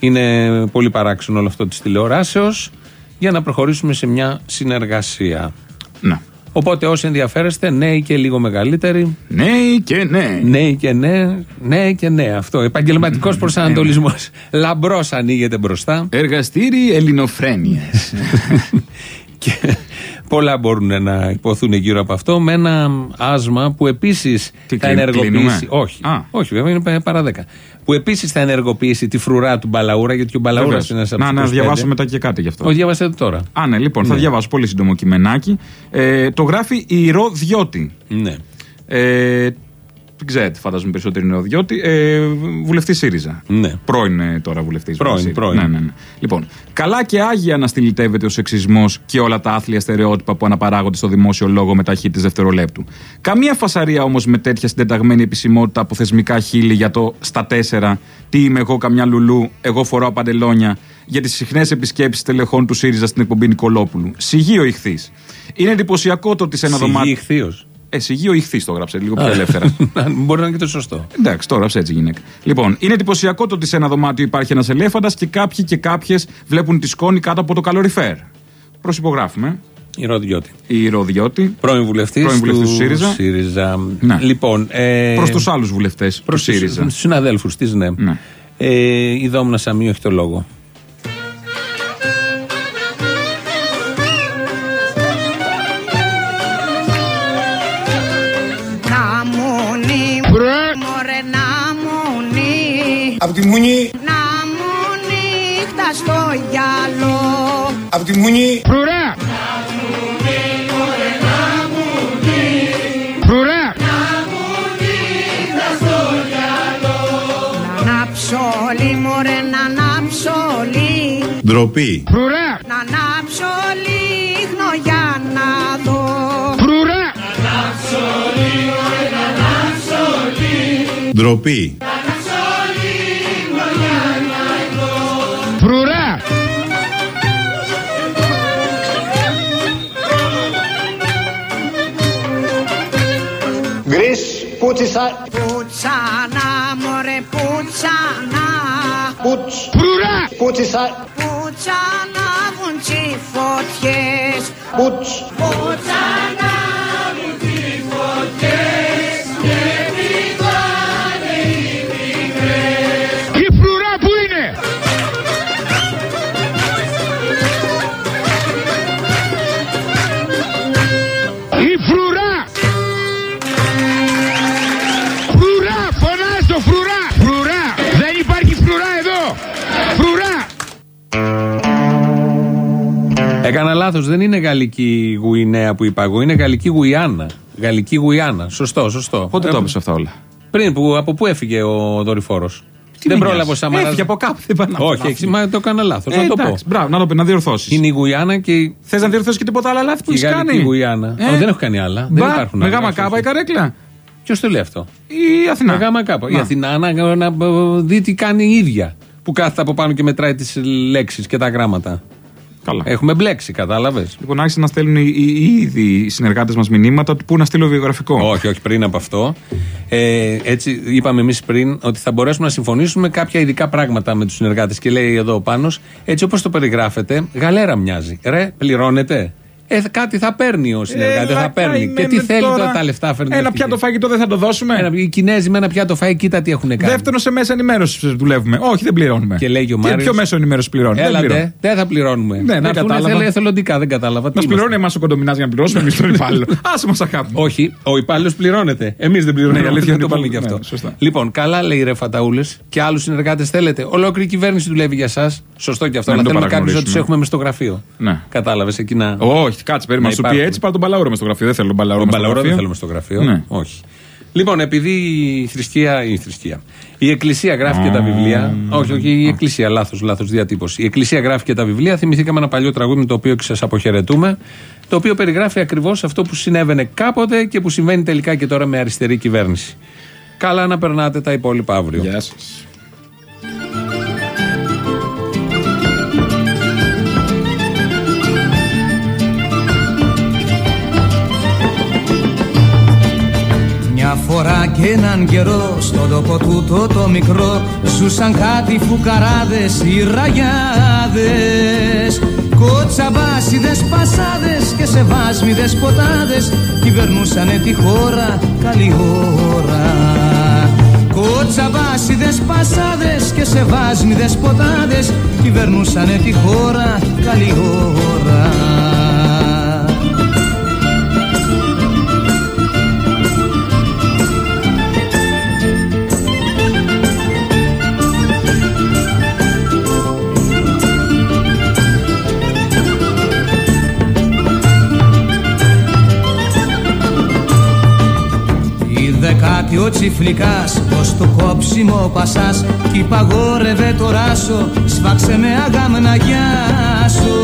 Είναι πολύ παράξενο όλο αυτό της τηλεοράσεως για να προχωρήσουμε σε μια συνεργασία. Ναι. Οπότε όσοι ενδιαφέρεστε, νέοι και λίγο μεγαλύτεροι. Νέοι και ναι. Νέοι και ναι, ναι και ναι. Αυτό. Επαγγελματικός προσανατολισμός. Λαμπρός ανοίγεται μπροστά. Εργαστήρι Ελληνοφρένειας. και πολλά μπορούν να υποθούν γύρω από αυτό. Με ένα άσμα που επίσης θα κλείνουμε, ενεργοποιήσει. κλείνουμε; Όχι, Α. όχι, βέβαια είναι παρά 10. Που επίσης θα ενεργοποιήσει τη φρουρά του Μπαλαούρα, γιατί ο Μπαλαούρα Βεβαίως. είναι ένας από Να, τους να 25. διαβάσω μετά και κάτι γι' αυτό. Όχι, διάβασε το τώρα. Α, ναι, λοιπόν, θα Ναι. διαβάσω πολύ σύντομο κειμενάκι. Ε, το γράφει η Ροδιώτη. Ναι. Ε, δεν ξέρετε, φαντάζομαι περισσότερο είναι Ροδιώτη. Ε, βουλευτής ΣΥΡΙΖΑ. Ναι. Πρώην ε, τώρα βουλευτής. Πρώην, πρώην. Ναι, ναι, ναι. Λοιπόν, καλά και άγια να στυλιτεύεται ο σεξισμός και όλα τα άθλια στερεότυπα που αναπαράγονται στο δημόσιο λόγο με ταχύτητε δευτερολέπτου. Καμία φασαρία όμως με τέτοια συντεταγμένη επισημότητα από θεσμικά χείλη για το στα τέσσερα. Τι είμαι εγώ, καμιά λουλού, εγώ φοράω παντελόνια. Για τις συχνές επισκέψεις τελεχών του ΣΥΡΙΖΑ στην εκπομπή Νικολόπουλου. Σιγείο ηχθής. Είναι εντυπωσιακό το ότι σε ένα Σιγή δωμάτιο. Ηχθείος. Ε, σιγείο ηχθή το γράψε, λίγο πιο Α, ελεύθερα. Μπορεί να είναι και το σωστό. Εντάξει, τώρα γράψε έτσι γυναίκα. Λοιπόν, είναι εντυπωσιακό το ότι σε ένα δωμάτιο υπάρχει ένας ελέφαντας και κάποιοι και κάποιες βλέπουν τη σκόνη κάτω από το καλοριφέρ. Προσυπογράφουμε. Η Ροδιώτη. Η Ροδιώτη. Πρώην βουλευτής Πρώην βουλευτής του ΣΥΡΙΖΑ. ΣΥΡΙΖΑ. Ναι. Λοιπόν, ε, Προς τους άλλους βουλευτές του προς τους- ΣΥΡΙΖΑ. Στους συναδέλφους της, ναι. Ε, η Δόμνα Σαμίου έχει το λόγο. Απ' τη Μουνή, Να μου νύχτα στο γυαλό απ' τη Μουνή. Φρουρά! Φρουρά! Να ανάψω λί, μωρέ να ανάψω λί Ντροπή. Φρουρά! Να ανάψω λίγνο για να δω Φρουρά! Ντροπή. Esa... Puțana, more, puțana. Puț. Prura. Puțisa. Έκανα λάθος, δεν είναι γαλλική Γουινέα που είπα εγώ, είναι γαλλική Γουιάννα. Γαλλική Γουιάννα. Σωστό, σωστό. Πότε Ε, το έπεσε αυτά όλα; Πριν, που, από πού έφυγε ο δορυφόρος; Δεν με πρόλαβε ο νοιάζει. Σαμαράς. Έφυγε από κάπου, δεν πάει να Όχι, να εξή, μα το έκανα λάθος. Ε, να το πω. εντάξει, μπράβο, να το πει, να διορθώσεις. Είναι η Γουιάννα και. η- Θες να διορθώσεις και τίποτα άλλα λάθη που η έχεις γαλλική κάνει; Γουιάννα. Ε. Όχι, δεν έχω κάνει άλλα. δεν Μπα, υπάρχουν Με άλλα. γάμα όχι, κάπα η όχι. καρέκλα; Ποιος το λέει αυτό; Η Αθηνά. Με γάμα κάπα. Η Να. Αθηνά να, να, να δει τι κάνει η ίδια. Που κάθεται από πάνω και μετράει τις λέξεις και τα γράμματα. Καλά. Έχουμε μπλέξει, κατάλαβες. Λοιπόν, άρχισαν να στέλνουν οι, οι, οι ήδη οι συνεργάτες μας μηνύματα του πού να στείλω βιογραφικό. Όχι, όχι, πριν από αυτό. Ε, έτσι είπαμε εμείς πριν ότι θα μπορέσουμε να συμφωνήσουμε κάποια ειδικά πράγματα με τους συνεργάτες. Και λέει εδώ ο Πάνος, έτσι όπως το περιγράφετε, γαλέρα μοιάζει. Ρε, πληρώνετε. Ε, κάτι θα παίρνει ο συνεργάτης, Έλα, θα παίρνει. καημένε Και τι θέλει τώρα, τώρα. τα λεφτά φέρνει. Ένα αυτή πιάτο και- φαγητό δεν θα το δώσουμε; Ένα, οι Κινέζοι με ένα πιάτο φάει, κοίτα τι έχουν κάνει. Δεύτερο σε μέσα ενημέρωσης δουλεύουμε. Όχι, δεν πληρώνουμε. Και λέει και ο Τι- Μάριος, Ποιο μέσο ενημέρωση πληρώνει; δεν Έλατε, πληρώνει. δεν θα πληρώνουμε. Ναι, δεν να έρθουν κατάλαβα. εθελ- εθελοντικά, δεν κατάλαβα. Τι Μας είμαστε. πληρώνει εμάς ο κοντομινάς για να πληρώσουμε εμείς τον υπάλληλο. Άσε μας αγάπη. Όχι, ο υπάλληλος πληρώνεται. Εμείς δεν πληρώνουμε. Ναι, η αλήθεια Δεν είναι το πάλι- πούμε και ναι, αυτό. σωστά. Λοιπόν, καλά λέει ρε Φαταούλες και άλλους συνεργάτες θέλετε. Ολόκληρη κυβέρνηση δουλεύει για εσά. Σωστό και αυτό. Να Αλλά μην το θέλουμε κάποιου να του παραγνωρίσουμε. έχουμε με στο γραφείο. Ναι. Κατάλαβες εκείνα. Όχι, Όχι, κάτσε, περίμενα. Να Σου πει υπάρχουν. έτσι, πάρε τον Παλαούρο με στο γραφείο. Δεν θέλω τον Παλαούρο Τον μες στο Παλαούρο δεν γραφείο. θέλουμε στο γραφείο. Ναι. Όχι. Λοιπόν, επειδή η θρησκεία. Η, θρησκεία. η Εκκλησία γράφει και τα βιβλία. Όχι, όχι, η Εκκλησία, λάθος λάθος διατύπωση. Η Εκκλησία γράφει και τα βιβλία. Θυμηθήκαμε ένα παλιό τραγούδι με το οποίο και σας αποχαιρετούμε. Το οποίο περιγράφει ακριβώς αυτό που συνέβαινε κάποτε και που συμβαίνει τελικά και τώρα με αριστερή κυβέρνηση. Καλά να περνάτε τα υπόλοιπα αύριο. Γεια σας. Φορά και έναν καιρό στον τόπο τούτο το μικρό Ζούσαν κάτι φουκαράδες οι ραγιάδες. Κοτσαμπάσιδες πασάδες και σεβάσμιδες ποτάδες Κυβερνούσανε τη χώρα καλή ώρα Κοτσαμπάσιδες πασάδες και σεβάσμιδες ποτάδες Κυβερνούσανε τη χώρα καλή ώρα κάτι ο τσιφλικάς πως το κόψιμο πασάς Κι υπαγόρευε το ράσο σφάξε με αγάμνα γιάσο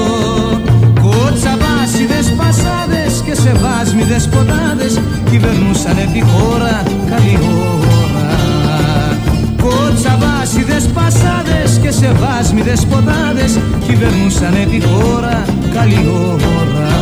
Κοτσαβάσιδες πασάδες και σεβάσμιδες ποτάδες Κυβερνούσανε τη χώρα καλή ώρα. Κοτσαβάσιδες πασάδες και σεβάσμιδες ποτάδες Κυβερνούσανε τη χώρα καλή ώρα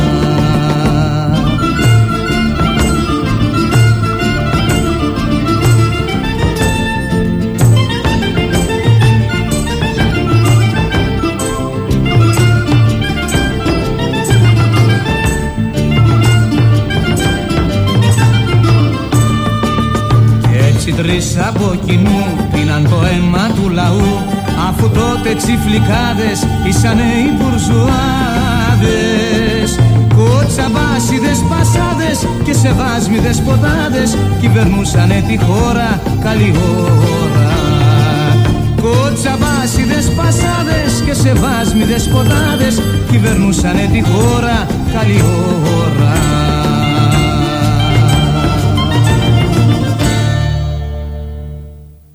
έτσι τρεις από κοινού πίναν το αίμα του λαού Αφού τότε τσιφλικάδες ήσανε οι μπουρζουάδες. Κοτσαμπάσιδες πασάδες και σεβάσμιδες ποτάδες Κυβερνούσανε τη χώρα καλή ώρα Κοτσαμπάσιδες πασάδες και σεβάσμιδες ποτάδες Κυβερνούσανε τη χώρα καλή ώρα